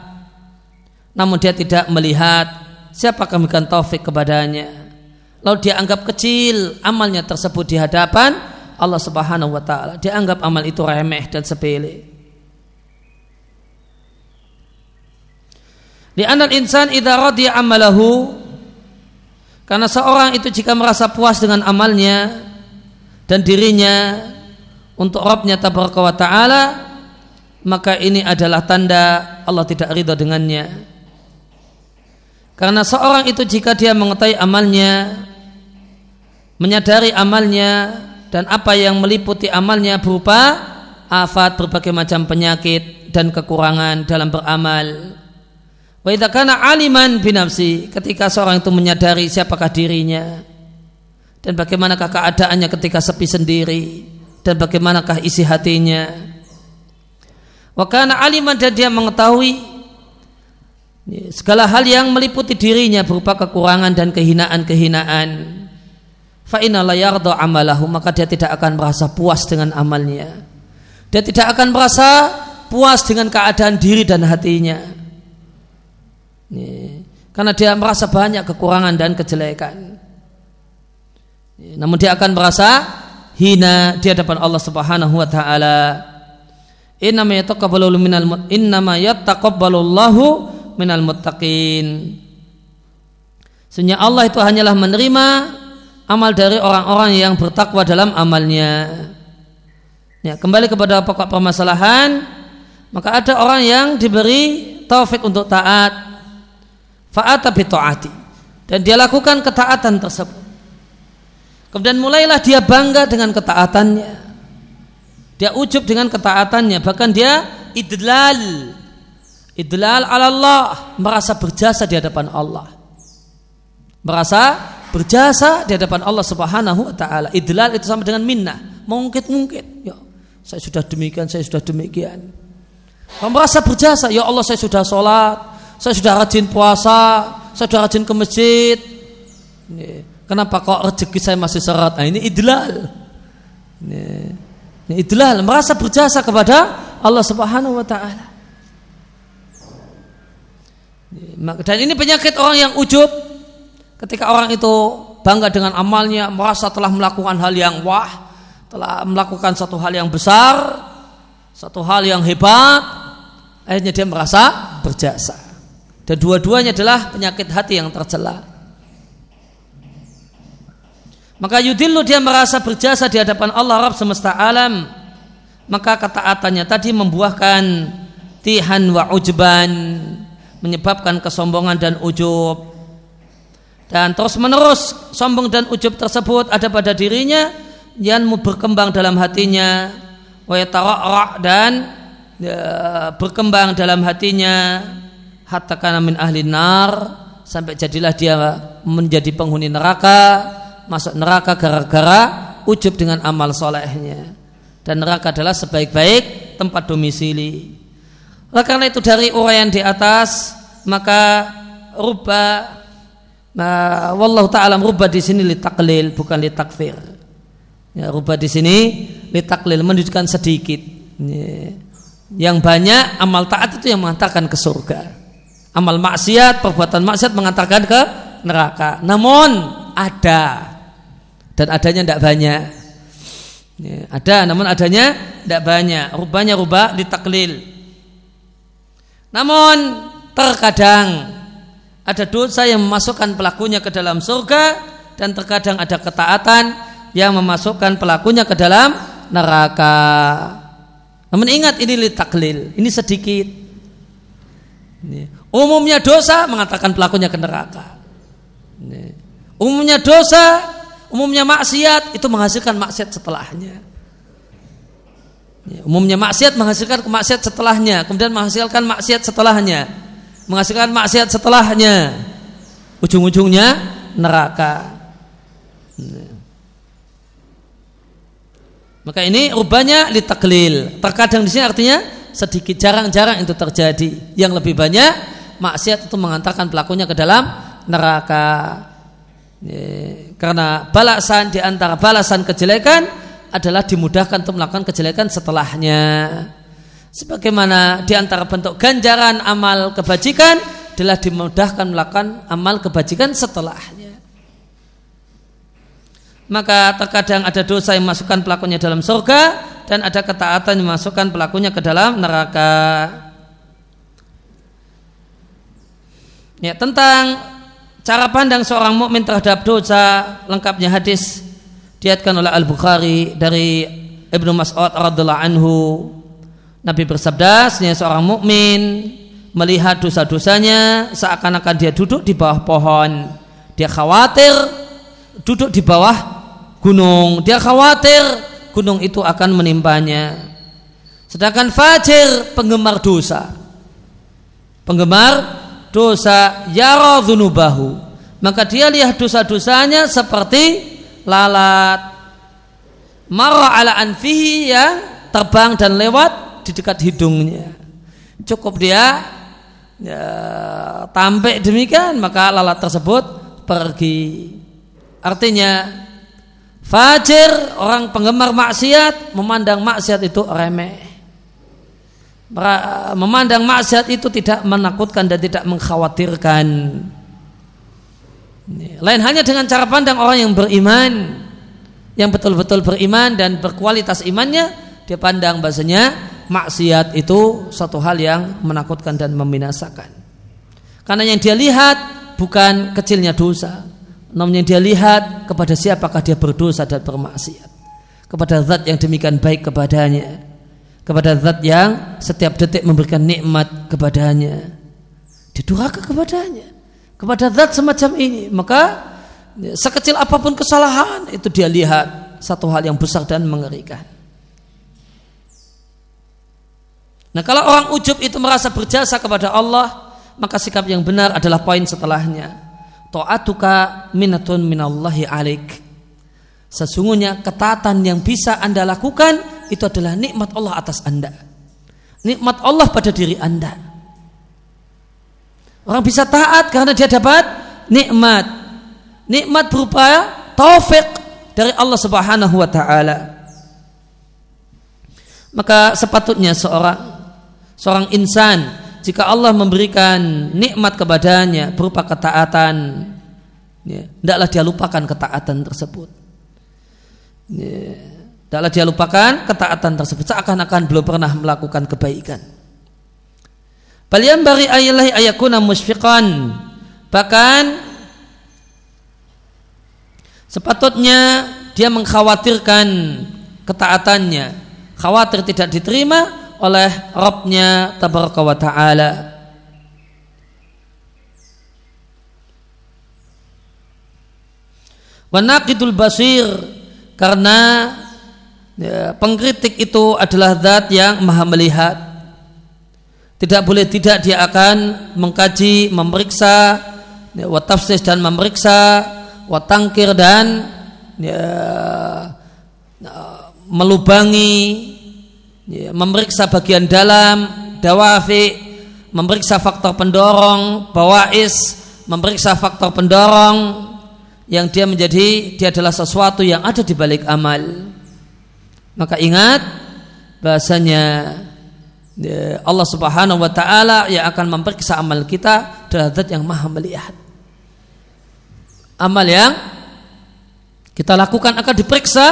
namun dia tidak melihat siapa memberikan taufik kepadanya lalu dia anggap kecil amalnya tersebut di hadapan Allah Subhanahu wa taala dia anggap amal itu remeh dan sepele di anal insan idza radiya amalahu karena seorang itu jika merasa puas dengan amalnya dan dirinya untuk Rabbnya tabaraka wa ta'ala maka ini adalah tanda Allah tidak ridha dengannya. Karena seorang itu jika dia mengetahui amalnya, menyadari amalnya dan apa yang meliputi amalnya berupa afat berbagai macam penyakit dan kekurangan dalam beramal. Wa kana aliman binafsi ketika seorang itu menyadari siapakah dirinya dan bagaimanakah keadaannya ketika sepi sendiri dan bagaimanakah isi hatinya Wakana aliman dan dia mengetahui segala hal yang meliputi dirinya berupa kekurangan dan kehinaan-kehinaan. Fa la yarda amalahu maka dia tidak akan merasa puas dengan amalnya. Dia tidak akan merasa puas dengan keadaan diri dan hatinya. Karena dia merasa banyak kekurangan dan kejelekan. Namun dia akan merasa hina di hadapan Allah Subhanahu wa taala innama yataqabbalu minal innama yataqabbalullahu minal muttaqin Sesungguhnya Allah itu hanyalah menerima amal dari orang-orang yang bertakwa dalam amalnya. Ya, kembali kepada pokok permasalahan, maka ada orang yang diberi taufik untuk taat, fa'ata bi taati dan dia lakukan ketaatan tersebut. Kemudian mulailah dia bangga dengan ketaatannya. Dia ujub dengan ketaatannya, bahkan dia idlal. Idlal ala Allah, merasa berjasa di hadapan Allah. Merasa berjasa di hadapan Allah Subhanahu wa taala. Idlal itu sama dengan minnah, mengungkit-ungkit. Ya, saya sudah demikian, saya sudah demikian. Merasa berjasa, ya Allah saya sudah sholat, saya sudah rajin puasa, saya sudah rajin ke masjid. Kenapa kok rezeki saya masih seret? Nah, ini idlal. Ini Itulah merasa berjasa kepada Allah Subhanahu wa taala. Dan ini penyakit orang yang ujub ketika orang itu bangga dengan amalnya, merasa telah melakukan hal yang wah, telah melakukan satu hal yang besar, satu hal yang hebat, akhirnya dia merasa berjasa. Dan dua-duanya adalah penyakit hati yang tercela. Maka yudillu dia merasa berjasa di hadapan Allah Rabb semesta alam. Maka ketaatannya tadi membuahkan tihan wa ujban, menyebabkan kesombongan dan ujub. Dan terus menerus sombong dan ujub tersebut ada pada dirinya yang berkembang dalam hatinya wa dan ya, berkembang dalam hatinya hatta kana min ahli nar sampai jadilah dia menjadi penghuni neraka masuk neraka gara-gara ujub dengan amal solehnya. Dan neraka adalah sebaik-baik tempat domisili. Karena itu dari uraian di atas maka rubah nah, wallahu taala rubah di sini litaklil bukan litakfir ya rubah di sini litaklil menunjukkan sedikit ya. yang banyak amal taat itu yang mengantarkan ke surga amal maksiat perbuatan maksiat mengantarkan ke neraka namun ada dan adanya tidak banyak. Ya, ada namun adanya tidak banyak. Rubahnya rubah ditaklil. Namun terkadang ada dosa yang memasukkan pelakunya ke dalam surga dan terkadang ada ketaatan yang memasukkan pelakunya ke dalam neraka. Namun ingat ini litaklil, ini sedikit. Umumnya dosa mengatakan pelakunya ke neraka. Umumnya dosa Umumnya maksiat itu menghasilkan maksiat setelahnya. Ya, umumnya maksiat menghasilkan kemaksiat setelahnya, kemudian menghasilkan maksiat setelahnya, menghasilkan maksiat setelahnya. Ujung-ujungnya neraka. Maka ini rubahnya litaklil. Terkadang di sini artinya sedikit jarang-jarang itu terjadi. Yang lebih banyak maksiat itu mengantarkan pelakunya ke dalam neraka. Karena balasan di antara balasan kejelekan adalah dimudahkan untuk melakukan kejelekan setelahnya. Sebagaimana di antara bentuk ganjaran amal kebajikan adalah dimudahkan melakukan amal kebajikan setelahnya. Maka terkadang ada dosa yang masukkan pelakunya dalam surga dan ada ketaatan yang masukkan pelakunya ke dalam neraka. Ya, tentang Cara pandang seorang mukmin terhadap dosa lengkapnya hadis diatkan oleh Al Bukhari dari Ibnu Mas'ud radhiallahu anhu. Nabi bersabda, seorang mukmin melihat dosa-dosanya seakan-akan dia duduk di bawah pohon. Dia khawatir duduk di bawah gunung. Dia khawatir gunung itu akan menimpanya. Sedangkan fajir penggemar dosa. Penggemar dosa yara. Maka dia lihat dosa-dosanya seperti lalat. Marah ala anfihi ya terbang dan lewat di dekat hidungnya. Cukup dia ya, demikian maka lalat tersebut pergi. Artinya fajir orang penggemar maksiat memandang maksiat itu remeh. Memandang maksiat itu tidak menakutkan dan tidak mengkhawatirkan. Lain hanya dengan cara pandang orang yang beriman, yang betul-betul beriman dan berkualitas imannya, dia pandang bahasanya maksiat itu satu hal yang menakutkan dan membinasakan. Karena yang dia lihat bukan kecilnya dosa, namun yang dia lihat kepada siapakah dia berdosa dan bermaksiat. Kepada zat yang demikian baik kepadanya. Kepada zat yang setiap detik memberikan nikmat kepadanya. Didurhaka kepadanya. Kepada zat semacam ini. Maka sekecil apa pun kesalahan itu dia lihat satu hal yang besar dan mengerikan. Nah kalau orang ujub itu merasa berjasa kepada Allah, maka sikap yang benar adalah poin setelahnya. Ta'atuka minatun minallahi alik. Sesungguhnya ketaatan yang bisa anda lakukan itu adalah nikmat Allah atas anda. Nikmat Allah pada diri anda. Orang bisa taat karena dia dapat nikmat. Nikmat berupa taufik dari Allah Subhanahu wa taala. Maka sepatutnya seorang seorang insan jika Allah memberikan nikmat kepadanya berupa ketaatan ya, dia lupakan ketaatan tersebut. Ya, tidaklah dia lupakan ketaatan tersebut. Seakan-akan belum pernah melakukan kebaikan. Bari ayallahi ayakuna musfiqan bahkan sepatutnya dia mengkhawatirkan ketaatannya. Khawatir tidak diterima oleh Rabbnya Tabaraka wa Ta'ala. Wanakidul basir karena ya, pengkritik itu adalah zat yang maha melihat. Tidak boleh tidak dia akan mengkaji memeriksa ya, watafsis dan memeriksa watangkir dan ya, melubangi ya, memeriksa bagian dalam dawafi memeriksa faktor pendorong bawais memeriksa faktor pendorong yang dia menjadi dia adalah sesuatu yang ada di balik amal. Maka ingat bahasanya ya, Allah Subhanahu wa taala yang akan memeriksa amal kita adalah yang maha melihat. Amal yang kita lakukan akan diperiksa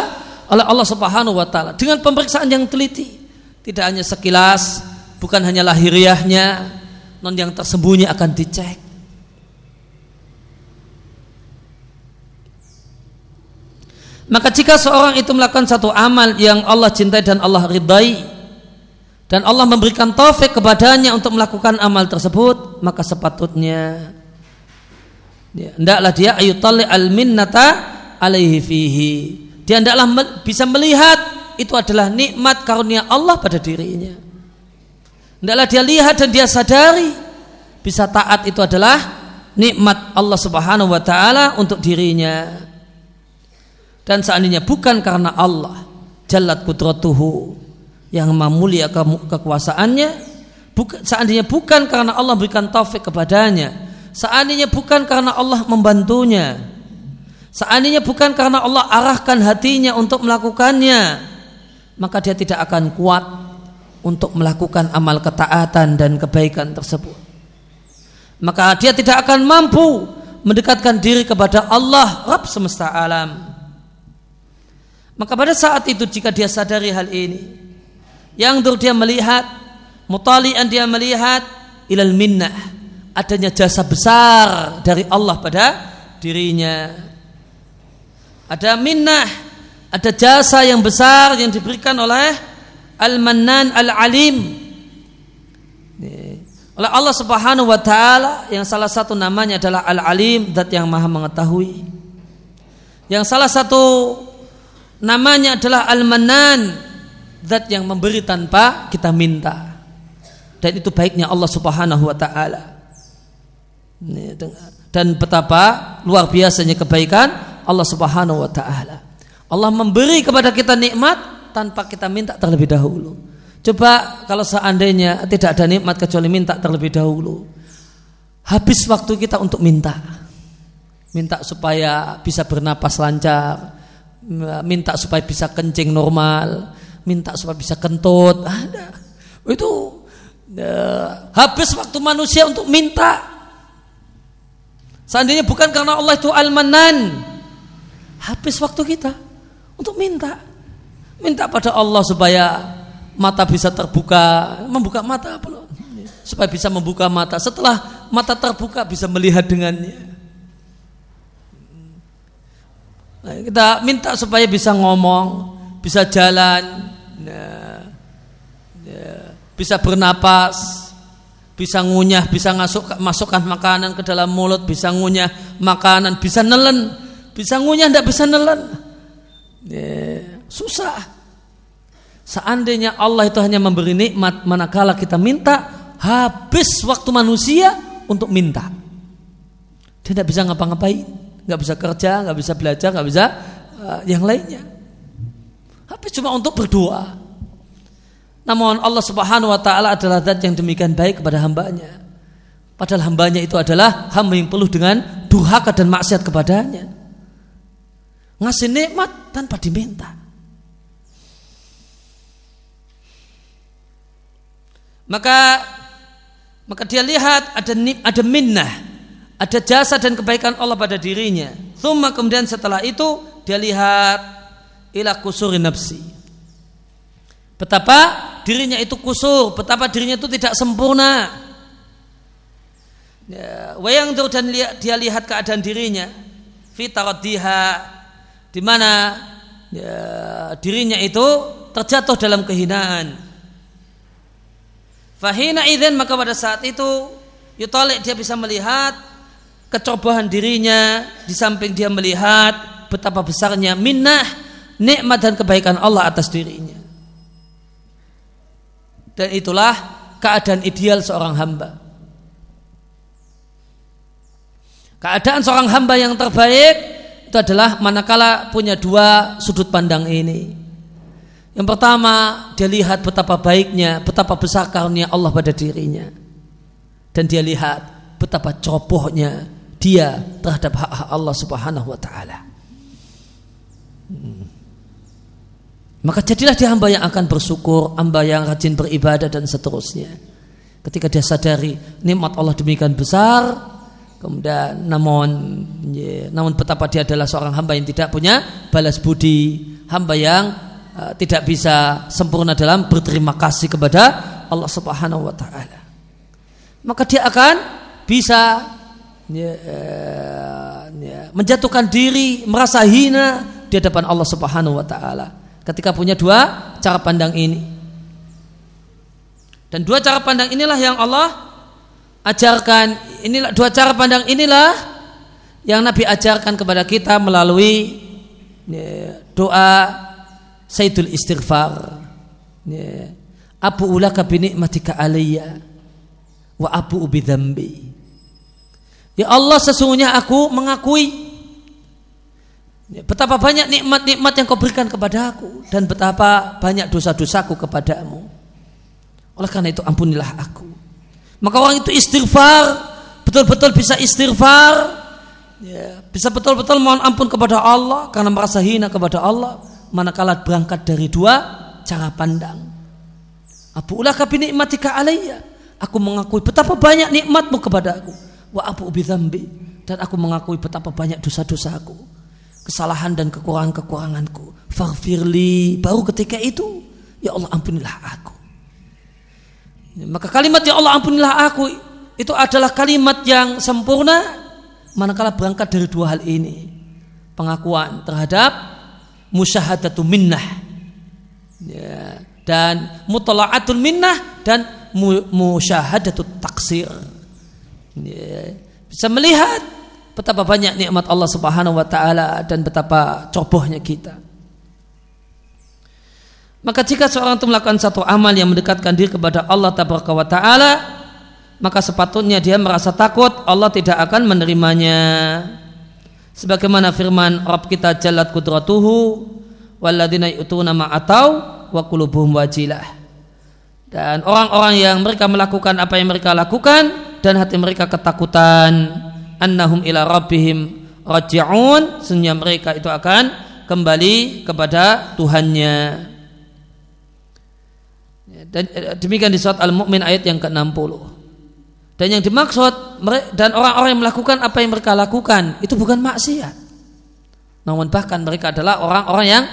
oleh Allah Subhanahu wa taala dengan pemeriksaan yang teliti tidak hanya sekilas, bukan hanya lahiriahnya, non yang tersembunyi akan dicek. Maka jika seorang itu melakukan satu amal yang Allah cintai dan Allah ridai dan Allah memberikan taufik kepadanya untuk melakukan amal tersebut, maka sepatutnya ya, hendaklah dia ayutalli al minnata alaihi fihi. Dia hendaklah bisa melihat itu adalah nikmat karunia Allah pada dirinya. Hendaklah dia lihat dan dia sadari bisa taat itu adalah nikmat Allah Subhanahu wa taala untuk dirinya. Dan seandainya bukan karena Allah jalat kudratuhu yang memulia kekuasaannya, bukan, seandainya bukan karena Allah berikan taufik kepadanya, seandainya bukan karena Allah membantunya, seandainya bukan karena Allah arahkan hatinya untuk melakukannya, maka dia tidak akan kuat untuk melakukan amal ketaatan dan kebaikan tersebut. Maka dia tidak akan mampu mendekatkan diri kepada Allah Rabb semesta alam. Maka pada saat itu jika dia sadari hal ini, yang dia melihat, mutalian dia melihat ilal minnah, adanya jasa besar dari Allah pada dirinya. Ada minnah ada jasa yang besar yang diberikan oleh Al-Mannan Al-Alim. Oleh Allah Subhanahu wa taala yang salah satu namanya adalah Al-Alim, zat yang Maha mengetahui. Yang salah satu namanya adalah Al-Mannan, zat yang memberi tanpa kita minta. Dan itu baiknya Allah Subhanahu wa taala. Dan betapa luar biasanya kebaikan Allah Subhanahu wa taala. Allah memberi kepada kita nikmat tanpa kita minta terlebih dahulu. Coba kalau seandainya tidak ada nikmat kecuali minta terlebih dahulu. Habis waktu kita untuk minta. Minta supaya bisa bernapas lancar, minta supaya bisa kencing normal, minta supaya bisa kentut. Ada. Itu ya, habis waktu manusia untuk minta. Seandainya bukan karena Allah itu al-manan, habis waktu kita untuk minta. Minta pada Allah supaya mata bisa terbuka, membuka mata loh? Supaya bisa membuka mata. Setelah mata terbuka bisa melihat dengannya. Nah, kita minta supaya bisa ngomong, bisa jalan, nah, ya, bisa bernapas, bisa ngunyah, bisa masuk masukkan makanan ke dalam mulut, bisa ngunyah makanan, bisa nelen, bisa ngunyah, tidak bisa nelen. Ya, susah. Seandainya Allah itu hanya memberi nikmat manakala kita minta, habis waktu manusia untuk minta. Dia tidak bisa ngapa-ngapain, nggak bisa kerja, nggak bisa belajar, nggak bisa uh, yang lainnya. Habis cuma untuk berdoa. Namun Allah Subhanahu wa taala adalah zat yang demikian baik kepada hambanya. Padahal hambanya itu adalah hamba yang penuh dengan durhaka dan maksiat kepadanya. Ngasih nikmat tanpa diminta. maka maka dia lihat ada ada minnah, ada jasa dan kebaikan Allah pada dirinya. Thumma kemudian setelah itu dia lihat ila kusuri nafsi. Betapa dirinya itu kusur, betapa dirinya itu tidak sempurna. Ya, wayang dan dia lihat keadaan dirinya fitaradiha di mana ya, dirinya itu terjatuh dalam kehinaan Fahina izin maka pada saat itu Yutolik dia bisa melihat kecobaan dirinya di samping dia melihat betapa besarnya minnah nikmat dan kebaikan Allah atas dirinya. Dan itulah keadaan ideal seorang hamba. Keadaan seorang hamba yang terbaik itu adalah manakala punya dua sudut pandang ini. Yang pertama, dia lihat betapa baiknya, betapa besar karunia Allah pada dirinya. Dan dia lihat betapa copohnya dia terhadap hak-hak Allah Subhanahu wa taala. Hmm. Maka jadilah dia hamba yang akan bersyukur, hamba yang rajin beribadah dan seterusnya. Ketika dia sadari nikmat Allah demikian besar, kemudian namun ya, namun betapa dia adalah seorang hamba yang tidak punya balas budi, hamba yang Eh, tidak bisa sempurna dalam berterima kasih kepada Allah Subhanahu wa taala. Maka dia akan bisa ya, ya, menjatuhkan diri, merasa hina di hadapan Allah Subhanahu wa taala ketika punya dua cara pandang ini. Dan dua cara pandang inilah yang Allah ajarkan. Inilah dua cara pandang inilah yang Nabi ajarkan kepada kita melalui ya, doa Sayyidul istighfar ya. Abu ulaka binikmatika alayya Wa abu ubi dhambi Ya Allah sesungguhnya aku mengakui ya, Betapa banyak nikmat-nikmat yang kau berikan kepada aku Dan betapa banyak dosa-dosaku kepadamu Oleh karena itu ampunilah aku Maka orang itu istighfar Betul-betul bisa istighfar ya, Bisa betul-betul mohon ampun kepada Allah Karena merasa hina kepada Allah manakala berangkat dari dua cara pandang. Abu ulah nikmatika alayya. Aku mengakui betapa banyak nikmatmu kepada aku. Wa abu dzambi dan aku mengakui betapa banyak dosa-dosaku. Kesalahan dan kekurangan-kekuranganku. Faghfirli. Baru ketika itu, ya Allah ampunilah aku. Maka kalimat ya Allah ampunilah aku itu adalah kalimat yang sempurna manakala berangkat dari dua hal ini. Pengakuan terhadap musyahadatu minnah ya, dan mutala'atul minnah dan musyahadatul taksir. Ya, bisa melihat betapa banyak nikmat Allah Subhanahu wa taala dan betapa cobohnya kita. Maka jika seorang itu melakukan satu amal yang mendekatkan diri kepada Allah taala, maka sepatutnya dia merasa takut Allah tidak akan menerimanya. Sebagaimana firman Rabb kita jalat kudratuhu walladzina yu'tuna ma atau wa qulubuhum wajilah. Dan orang-orang yang mereka melakukan apa yang mereka lakukan dan hati mereka ketakutan annahum ila rabbihim raji'un sehingga mereka itu akan kembali kepada Tuhannya. Dan eh, demikian di surat Al-Mu'min ayat yang ke-60. Dan yang dimaksud dan orang-orang yang melakukan apa yang mereka lakukan itu bukan maksiat. Namun bahkan mereka adalah orang-orang yang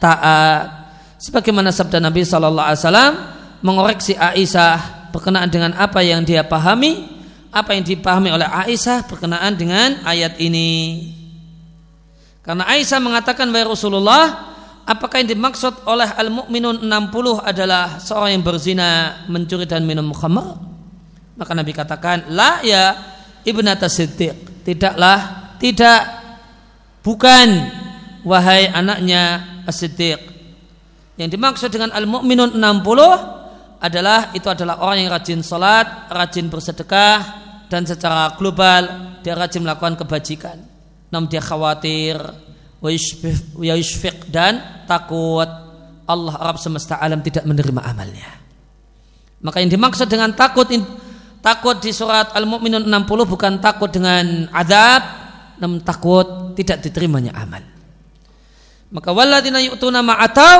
taat. Sebagaimana sabda Nabi Wasallam mengoreksi Aisyah berkenaan dengan apa yang dia pahami, apa yang dipahami oleh Aisyah berkenaan dengan ayat ini. Karena Aisyah mengatakan wahai Rasulullah, apakah yang dimaksud oleh al-mukminun 60 adalah seorang yang berzina, mencuri dan minum khamar? Maka Nabi katakan, "La ya ibnata Siddiq." Tidaklah, tidak bukan wahai anaknya As-Siddiq. Yang dimaksud dengan al-mukminun 60 adalah itu adalah orang yang rajin sholat, rajin bersedekah, dan secara global dia rajin melakukan kebajikan. Namun dia khawatir, dan takut Allah Arab semesta alam tidak menerima amalnya. Maka yang dimaksud dengan takut takut di surat Al-Mu'minun 60 bukan takut dengan adab, namun takut tidak diterimanya amal. Maka waladina yu'tuna ma'atau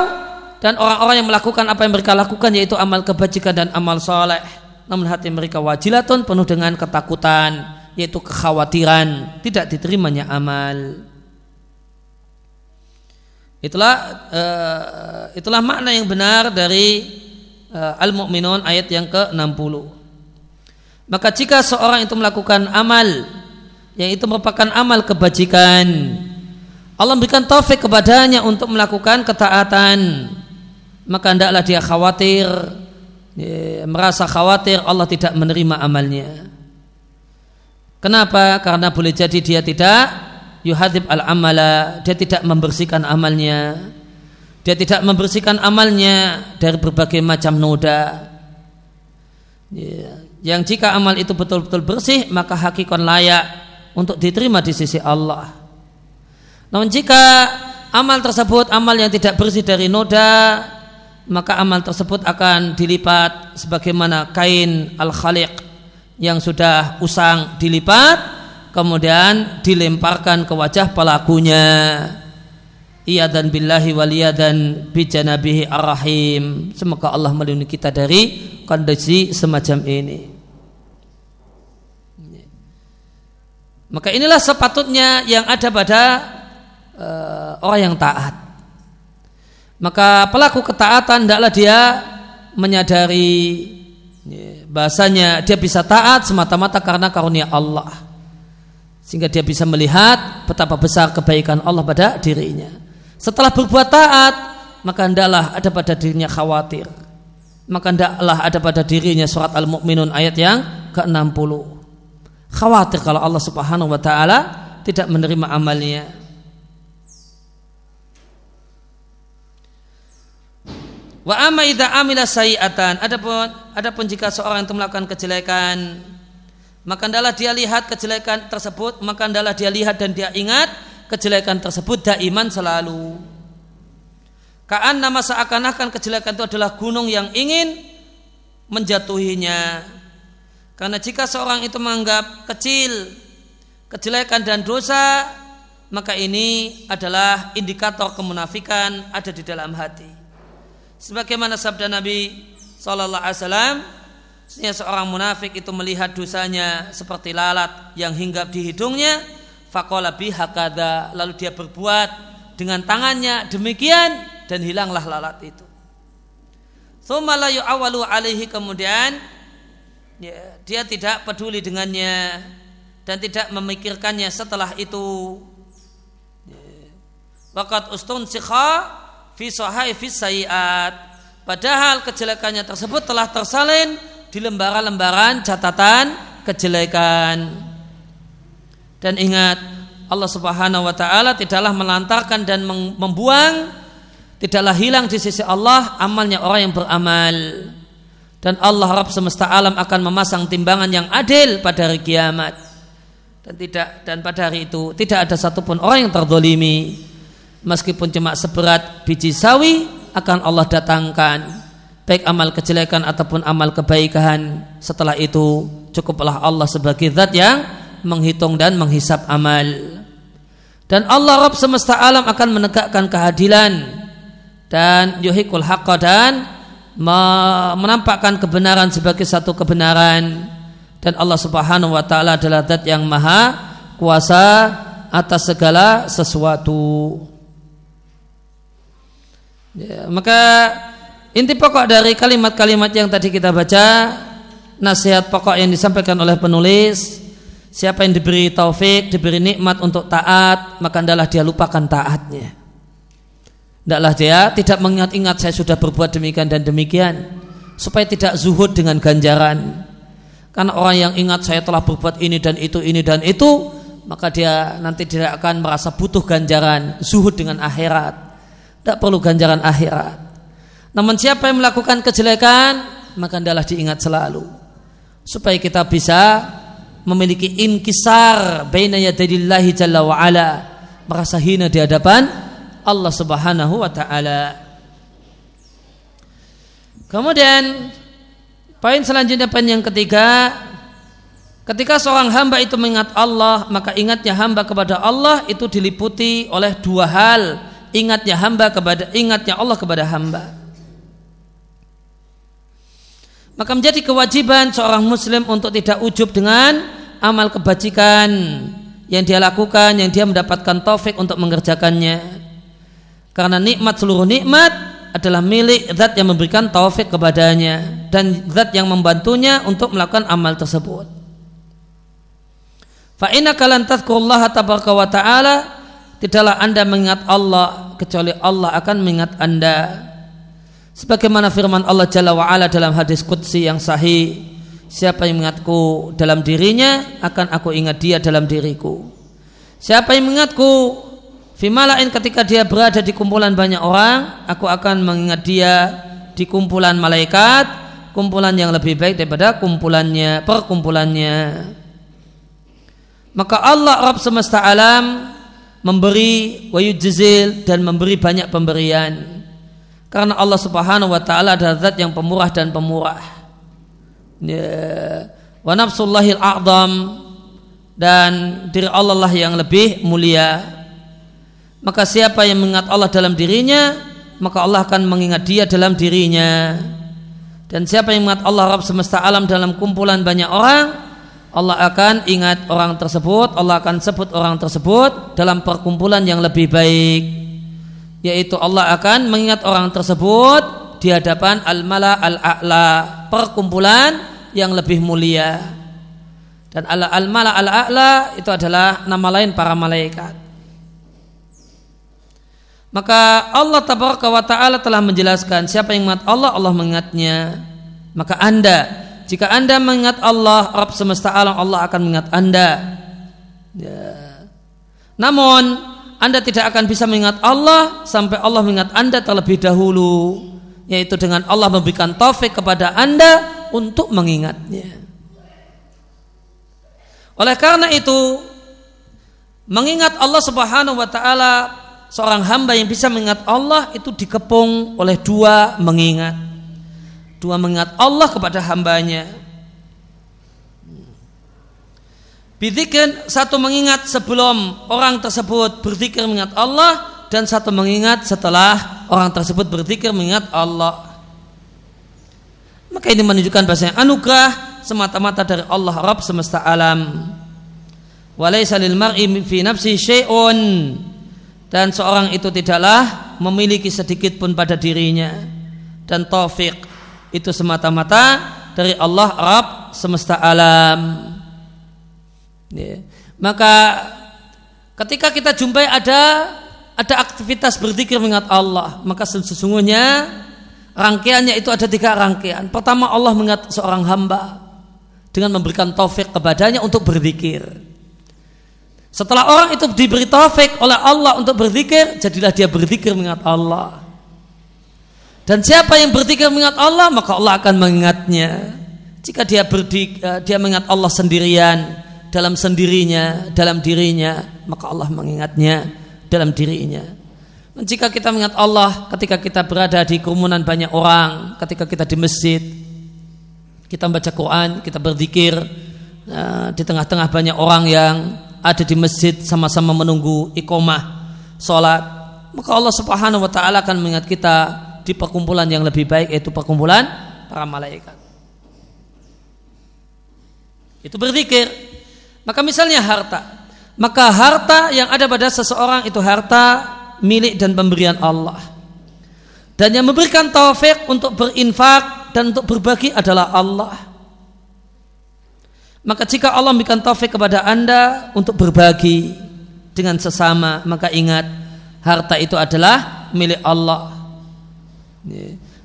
dan orang-orang yang melakukan apa yang mereka lakukan yaitu amal kebajikan dan amal soleh namun hati mereka wajilatun penuh dengan ketakutan yaitu kekhawatiran tidak diterimanya amal itulah uh, itulah makna yang benar dari uh, al-mu'minun ayat yang ke-60 maka jika seorang itu melakukan amal yang itu merupakan amal kebajikan Allah memberikan taufik kepadanya untuk melakukan ketaatan. Maka hendaklah dia khawatir merasa khawatir Allah tidak menerima amalnya. Kenapa? Karena boleh jadi dia tidak yuhadib al amala dia tidak membersihkan amalnya. Dia tidak membersihkan amalnya dari berbagai macam noda. Ya, yang jika amal itu betul-betul bersih maka hakikon layak untuk diterima di sisi Allah. Namun jika amal tersebut amal yang tidak bersih dari noda maka amal tersebut akan dilipat sebagaimana kain al-khaliq yang sudah usang dilipat kemudian dilemparkan ke wajah pelakunya. Iya dan billahi waliya dan bijanabihi ar-rahim. Semoga Allah melindungi kita dari kondisi semacam ini. Maka inilah sepatutnya yang ada pada uh, orang yang taat. Maka pelaku ketaatan tidaklah dia menyadari ya, bahasanya dia bisa taat semata-mata karena karunia Allah sehingga dia bisa melihat betapa besar kebaikan Allah pada dirinya. Setelah berbuat taat maka hendaklah ada pada dirinya khawatir. Maka hendaklah ada pada dirinya surat al-mu'minun ayat yang ke-60. Khawatir kalau Allah subhanahu wa ta'ala tidak menerima amalnya. Wa amma idza amila sayi'atan. Adapun adapun jika seorang itu melakukan kejelekan, maka hendaklah dia lihat kejelekan tersebut, maka hendaklah dia lihat dan dia ingat kejelekan tersebut daiman selalu. Kaan nama seakan-akan kejelekan itu adalah gunung yang ingin menjatuhinya. Karena jika seorang itu menganggap kecil kejelekan dan dosa, maka ini adalah indikator kemunafikan ada di dalam hati sebagaimana sabda Nabi sallallahu alaihi wasallam seorang munafik itu melihat dosanya seperti lalat yang hinggap di hidungnya faqala bihakada lalu dia berbuat dengan tangannya demikian dan hilanglah lalat itu. Thumma la yu'awalu alaihi kemudian ya, dia tidak peduli dengannya dan tidak memikirkannya setelah itu. Ya. Waqat ustun sikha fi fi sayiat. Padahal kejelekannya tersebut telah tersalin di lembaran-lembaran catatan kejelekan. Dan ingat, Allah Subhanahu wa taala tidaklah melantarkan dan membuang tidaklah hilang di sisi Allah amalnya orang yang beramal. Dan Allah Rabb semesta alam akan memasang timbangan yang adil pada hari kiamat. Dan tidak dan pada hari itu tidak ada satupun orang yang terdolimi meskipun cuma seberat biji sawi akan Allah datangkan baik amal kejelekan ataupun amal kebaikan setelah itu cukuplah Allah sebagai zat yang menghitung dan menghisap amal dan Allah Rabb semesta alam akan menegakkan keadilan dan yuhikul haqqa dan menampakkan kebenaran sebagai satu kebenaran dan Allah Subhanahu wa taala adalah zat yang maha kuasa atas segala sesuatu. Ya, maka inti pokok dari kalimat-kalimat yang tadi kita baca nasihat pokok yang disampaikan oleh penulis siapa yang diberi taufik, diberi nikmat untuk taat, maka adalah dia lupakan taatnya. Tidaklah dia tidak mengingat-ingat saya sudah berbuat demikian dan demikian supaya tidak zuhud dengan ganjaran. Karena orang yang ingat saya telah berbuat ini dan itu, ini dan itu, maka dia nanti tidak akan merasa butuh ganjaran, zuhud dengan akhirat. Tidak perlu ganjaran akhirat. Namun siapa yang melakukan kejelekan, maka adalah diingat selalu. Supaya kita bisa memiliki inkisar baina yadadillahi jalla wa ala. Merasa hina di hadapan Allah subhanahu wa ta'ala. Kemudian poin selanjutnya poin yang ketiga Ketika seorang hamba itu mengingat Allah, maka ingatnya hamba kepada Allah itu diliputi oleh dua hal ingatnya hamba kepada ingatnya Allah kepada hamba. Maka menjadi kewajiban seorang muslim untuk tidak ujub dengan amal kebajikan yang dia lakukan, yang dia mendapatkan taufik untuk mengerjakannya. Karena nikmat seluruh nikmat adalah milik zat yang memberikan taufik kepadanya dan zat yang membantunya untuk melakukan amal tersebut. Fa inna kalan tadhkurullaha tabaraka wa ta'ala tidaklah anda mengingat Allah kecuali Allah akan mengingat anda sebagaimana firman Allah Jalla wa'ala dalam hadis Qudsi yang sahih siapa yang mengingatku dalam dirinya akan aku ingat dia dalam diriku. Siapa yang mengingatku Fimalain ketika dia berada di kumpulan banyak orang aku akan mengingat dia di kumpulan malaikat kumpulan yang lebih baik daripada kumpulannya perkumpulannya. Maka Allah Rabb semesta alam memberi wayujzil dan memberi banyak pemberian karena Allah Subhanahu wa taala adalah zat yang pemurah dan pemurah ya. wa nafsullahil a'zam dan diri Allah lah yang lebih mulia maka siapa yang mengingat Allah dalam dirinya maka Allah akan mengingat dia dalam dirinya dan siapa yang mengingat Allah Rabb semesta alam dalam kumpulan banyak orang Allah akan ingat orang tersebut, Allah akan sebut orang tersebut dalam perkumpulan yang lebih baik. Yaitu Allah akan mengingat orang tersebut di hadapan al-mala al-a'la, perkumpulan yang lebih mulia. Dan al-mala al-a'la itu adalah nama lain para malaikat. Maka Allah tabaraka wa taala telah menjelaskan siapa yang mengingat Allah, Allah mengingatnya. Maka Anda jika anda mengingat Allah, Rabb semesta alam, Allah akan mengingat anda. Ya. Namun anda tidak akan bisa mengingat Allah sampai Allah mengingat anda terlebih dahulu, yaitu dengan Allah memberikan taufik kepada anda untuk mengingatnya. Oleh karena itu, mengingat Allah Subhanahu wa taala seorang hamba yang bisa mengingat Allah itu dikepung oleh dua mengingat. Dua mengingat Allah kepada hambanya. Bidzikir satu mengingat sebelum orang tersebut berzikir mengingat Allah dan satu mengingat setelah orang tersebut berzikir mengingat Allah. Maka ini menunjukkan bahasanya anugerah semata-mata dari Allah Rabb semesta alam. Walaysa lil mar'i fi nafsi syai'un dan seorang itu tidaklah memiliki sedikit pun pada dirinya dan taufik itu semata-mata dari Allah Rabb semesta alam. Ya. Maka ketika kita jumpai ada ada aktivitas berzikir mengingat Allah, maka sesungguhnya rangkaiannya itu ada tiga rangkaian. Pertama Allah mengingat seorang hamba dengan memberikan taufik kepadanya untuk berzikir. Setelah orang itu diberi taufik oleh Allah untuk berzikir, jadilah dia berzikir mengingat Allah. Dan siapa yang berzikir mengingat Allah, maka Allah akan mengingatnya. Jika dia berdik, eh, dia mengingat Allah sendirian dalam sendirinya, dalam dirinya, maka Allah mengingatnya dalam dirinya. Dan jika kita mengingat Allah ketika kita berada di kerumunan banyak orang, ketika kita di masjid, kita membaca Quran, kita berzikir eh, di tengah-tengah banyak orang yang ada di masjid sama-sama menunggu iqomah sholat maka Allah subhanahu wa ta'ala akan mengingat kita di perkumpulan yang lebih baik yaitu perkumpulan para malaikat itu berzikir maka misalnya harta. Maka harta yang ada pada seseorang itu harta milik dan pemberian Allah. Dan yang memberikan taufik untuk berinfak dan untuk berbagi adalah Allah. Maka jika Allah memberikan taufik kepada anda untuk berbagi dengan sesama, maka ingat harta itu adalah milik Allah.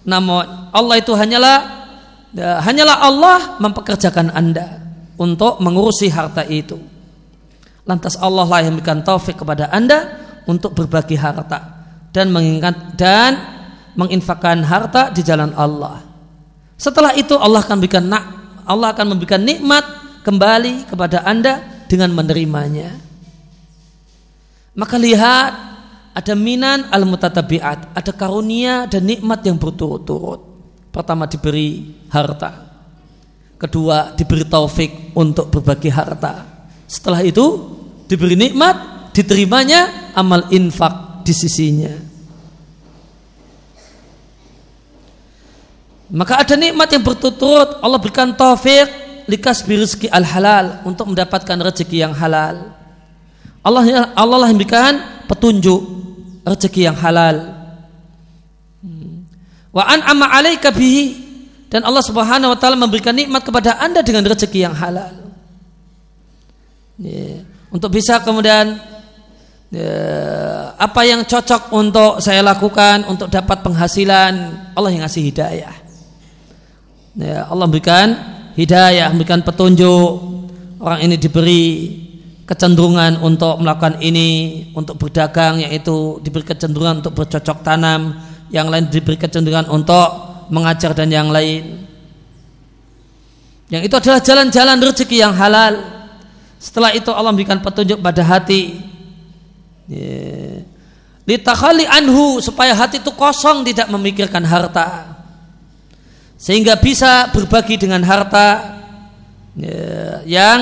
Namun Allah itu hanyalah ya, hanyalah Allah mempekerjakan anda untuk mengurusi harta itu. Lantas Allah lah yang memberikan taufik kepada anda untuk berbagi harta dan mengingat dan menginfakkan harta di jalan Allah. Setelah itu Allah akan memberikan Allah akan memberikan nikmat kembali kepada Anda dengan menerimanya. Maka lihat ada minan al mutatabiat, ada karunia dan nikmat yang berturut-turut. Pertama diberi harta. Kedua diberi taufik untuk berbagi harta. Setelah itu diberi nikmat, diterimanya amal infak di sisinya. Maka ada nikmat yang berturut-turut Allah berikan taufik likas rezeki al halal untuk mendapatkan rezeki yang halal. Allah Allah lah yang berikan petunjuk rezeki yang halal. Hmm. Wa an amma alaika bihi dan Allah Subhanahu wa taala memberikan nikmat kepada Anda dengan rezeki yang halal. Yeah. Untuk bisa kemudian yeah, apa yang cocok untuk saya lakukan untuk dapat penghasilan Allah yang ngasih hidayah. Yeah. Allah berikan hidayah, memberikan petunjuk. Orang ini diberi kecenderungan untuk melakukan ini, untuk berdagang, yaitu diberi kecenderungan untuk bercocok tanam, yang lain diberi kecenderungan untuk mengajar dan yang lain. Yang itu adalah jalan-jalan rezeki yang halal. Setelah itu Allah memberikan petunjuk pada hati. Litakhali anhu supaya hati itu kosong tidak memikirkan harta sehingga bisa berbagi dengan harta ya, yang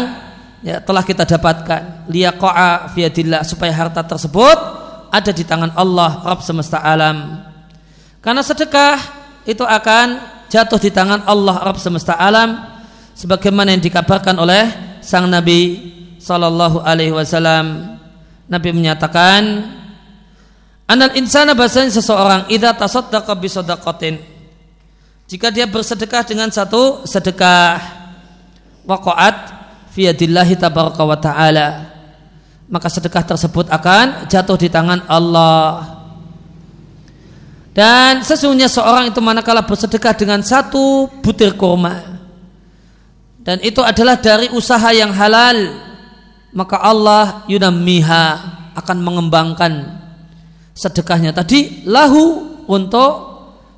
ya, telah kita dapatkan liyaqa'a fiadillah supaya harta tersebut ada di tangan Allah Rabb semesta alam karena sedekah itu akan jatuh di tangan Allah Rabb semesta alam sebagaimana yang dikabarkan oleh sang Nabi sallallahu alaihi wasallam. Nabi menyatakan anal insana bahasanya seseorang idza tasaddaqa bi sadaqatin. Jika dia bersedekah dengan satu sedekah waqaat fiyadillahi tabaraka wa ta'ala. Maka sedekah tersebut akan jatuh di tangan Allah dan sesungguhnya seorang itu manakala bersedekah dengan satu butir kurma. Dan itu adalah dari usaha yang halal maka Allah yunammiha akan mengembangkan sedekahnya tadi lahu untuk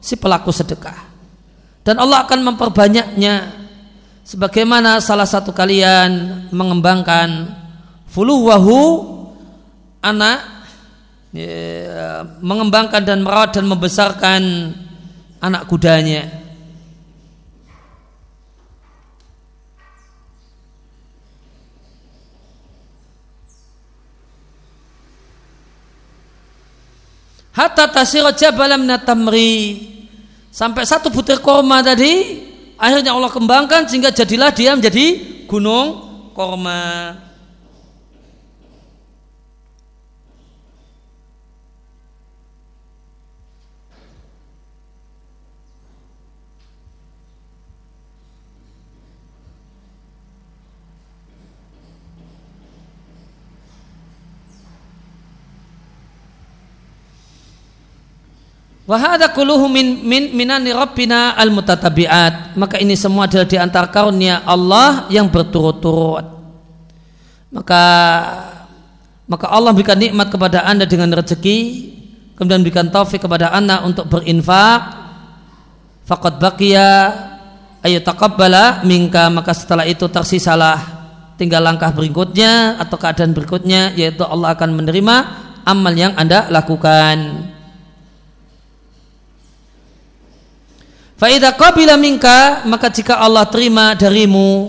si pelaku sedekah. Dan Allah akan memperbanyaknya sebagaimana salah satu kalian mengembangkan fuluwahu anak ya, mengembangkan dan merawat dan membesarkan anak kudanya hatta tasira jabalam natamri Sampai satu butir korma tadi akhirnya Allah kembangkan sehingga jadilah dia menjadi gunung korma. Wahada kuluhu min, min minani rabbina al mutatabiat. Maka ini semua adalah di antara karunia Allah yang berturut-turut. Maka maka Allah berikan nikmat kepada anda dengan rezeki, kemudian berikan taufik kepada anda untuk berinfak. Fakat bakia ayo takabbala minka maka setelah itu tersisalah tinggal langkah berikutnya atau keadaan berikutnya yaitu Allah akan menerima amal yang anda lakukan. Faidah qabila minka maka jika Allah terima darimu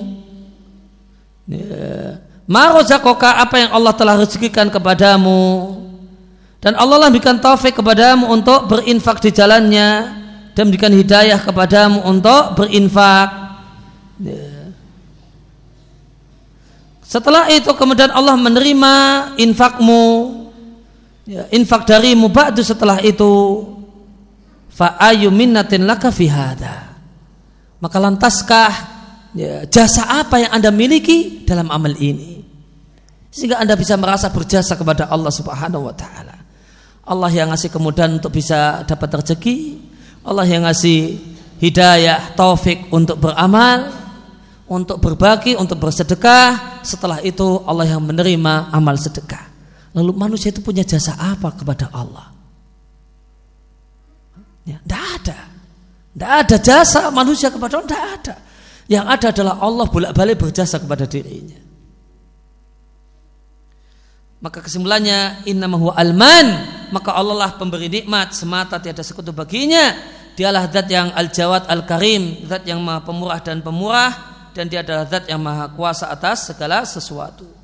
ya, marozakoka apa yang Allah telah rezekikan kepadamu dan Allah lah berikan taufik kepadamu untuk berinfak di jalannya dan berikan hidayah kepadamu untuk berinfak ya. setelah itu kemudian Allah menerima infakmu ya, infak darimu ba'du setelah itu fa ayu minnatin laka fi hada maka lantaskah ya, jasa apa yang anda miliki dalam amal ini? Sehingga anda bisa merasa berjasa kepada Allah subhanahu wa ta'ala. Allah yang ngasih kemudahan untuk bisa dapat rezeki. Allah yang ngasih hidayah taufik untuk beramal untuk berbagi untuk bersedekah. Setelah itu Allah yang menerima amal sedekah. Lalu manusia itu punya jasa apa kepada Allah Ya, ada. Tidak ada jasa manusia kepada Allah, tidak ada. Yang ada adalah Allah bolak-balik berjasa kepada dirinya. Maka kesimpulannya innamahu alman, maka Allah lah pemberi nikmat semata tiada sekutu baginya. Dialah zat yang al-jawad al-karim, zat yang maha pemurah dan pemurah dan dia adalah zat yang maha kuasa atas segala sesuatu.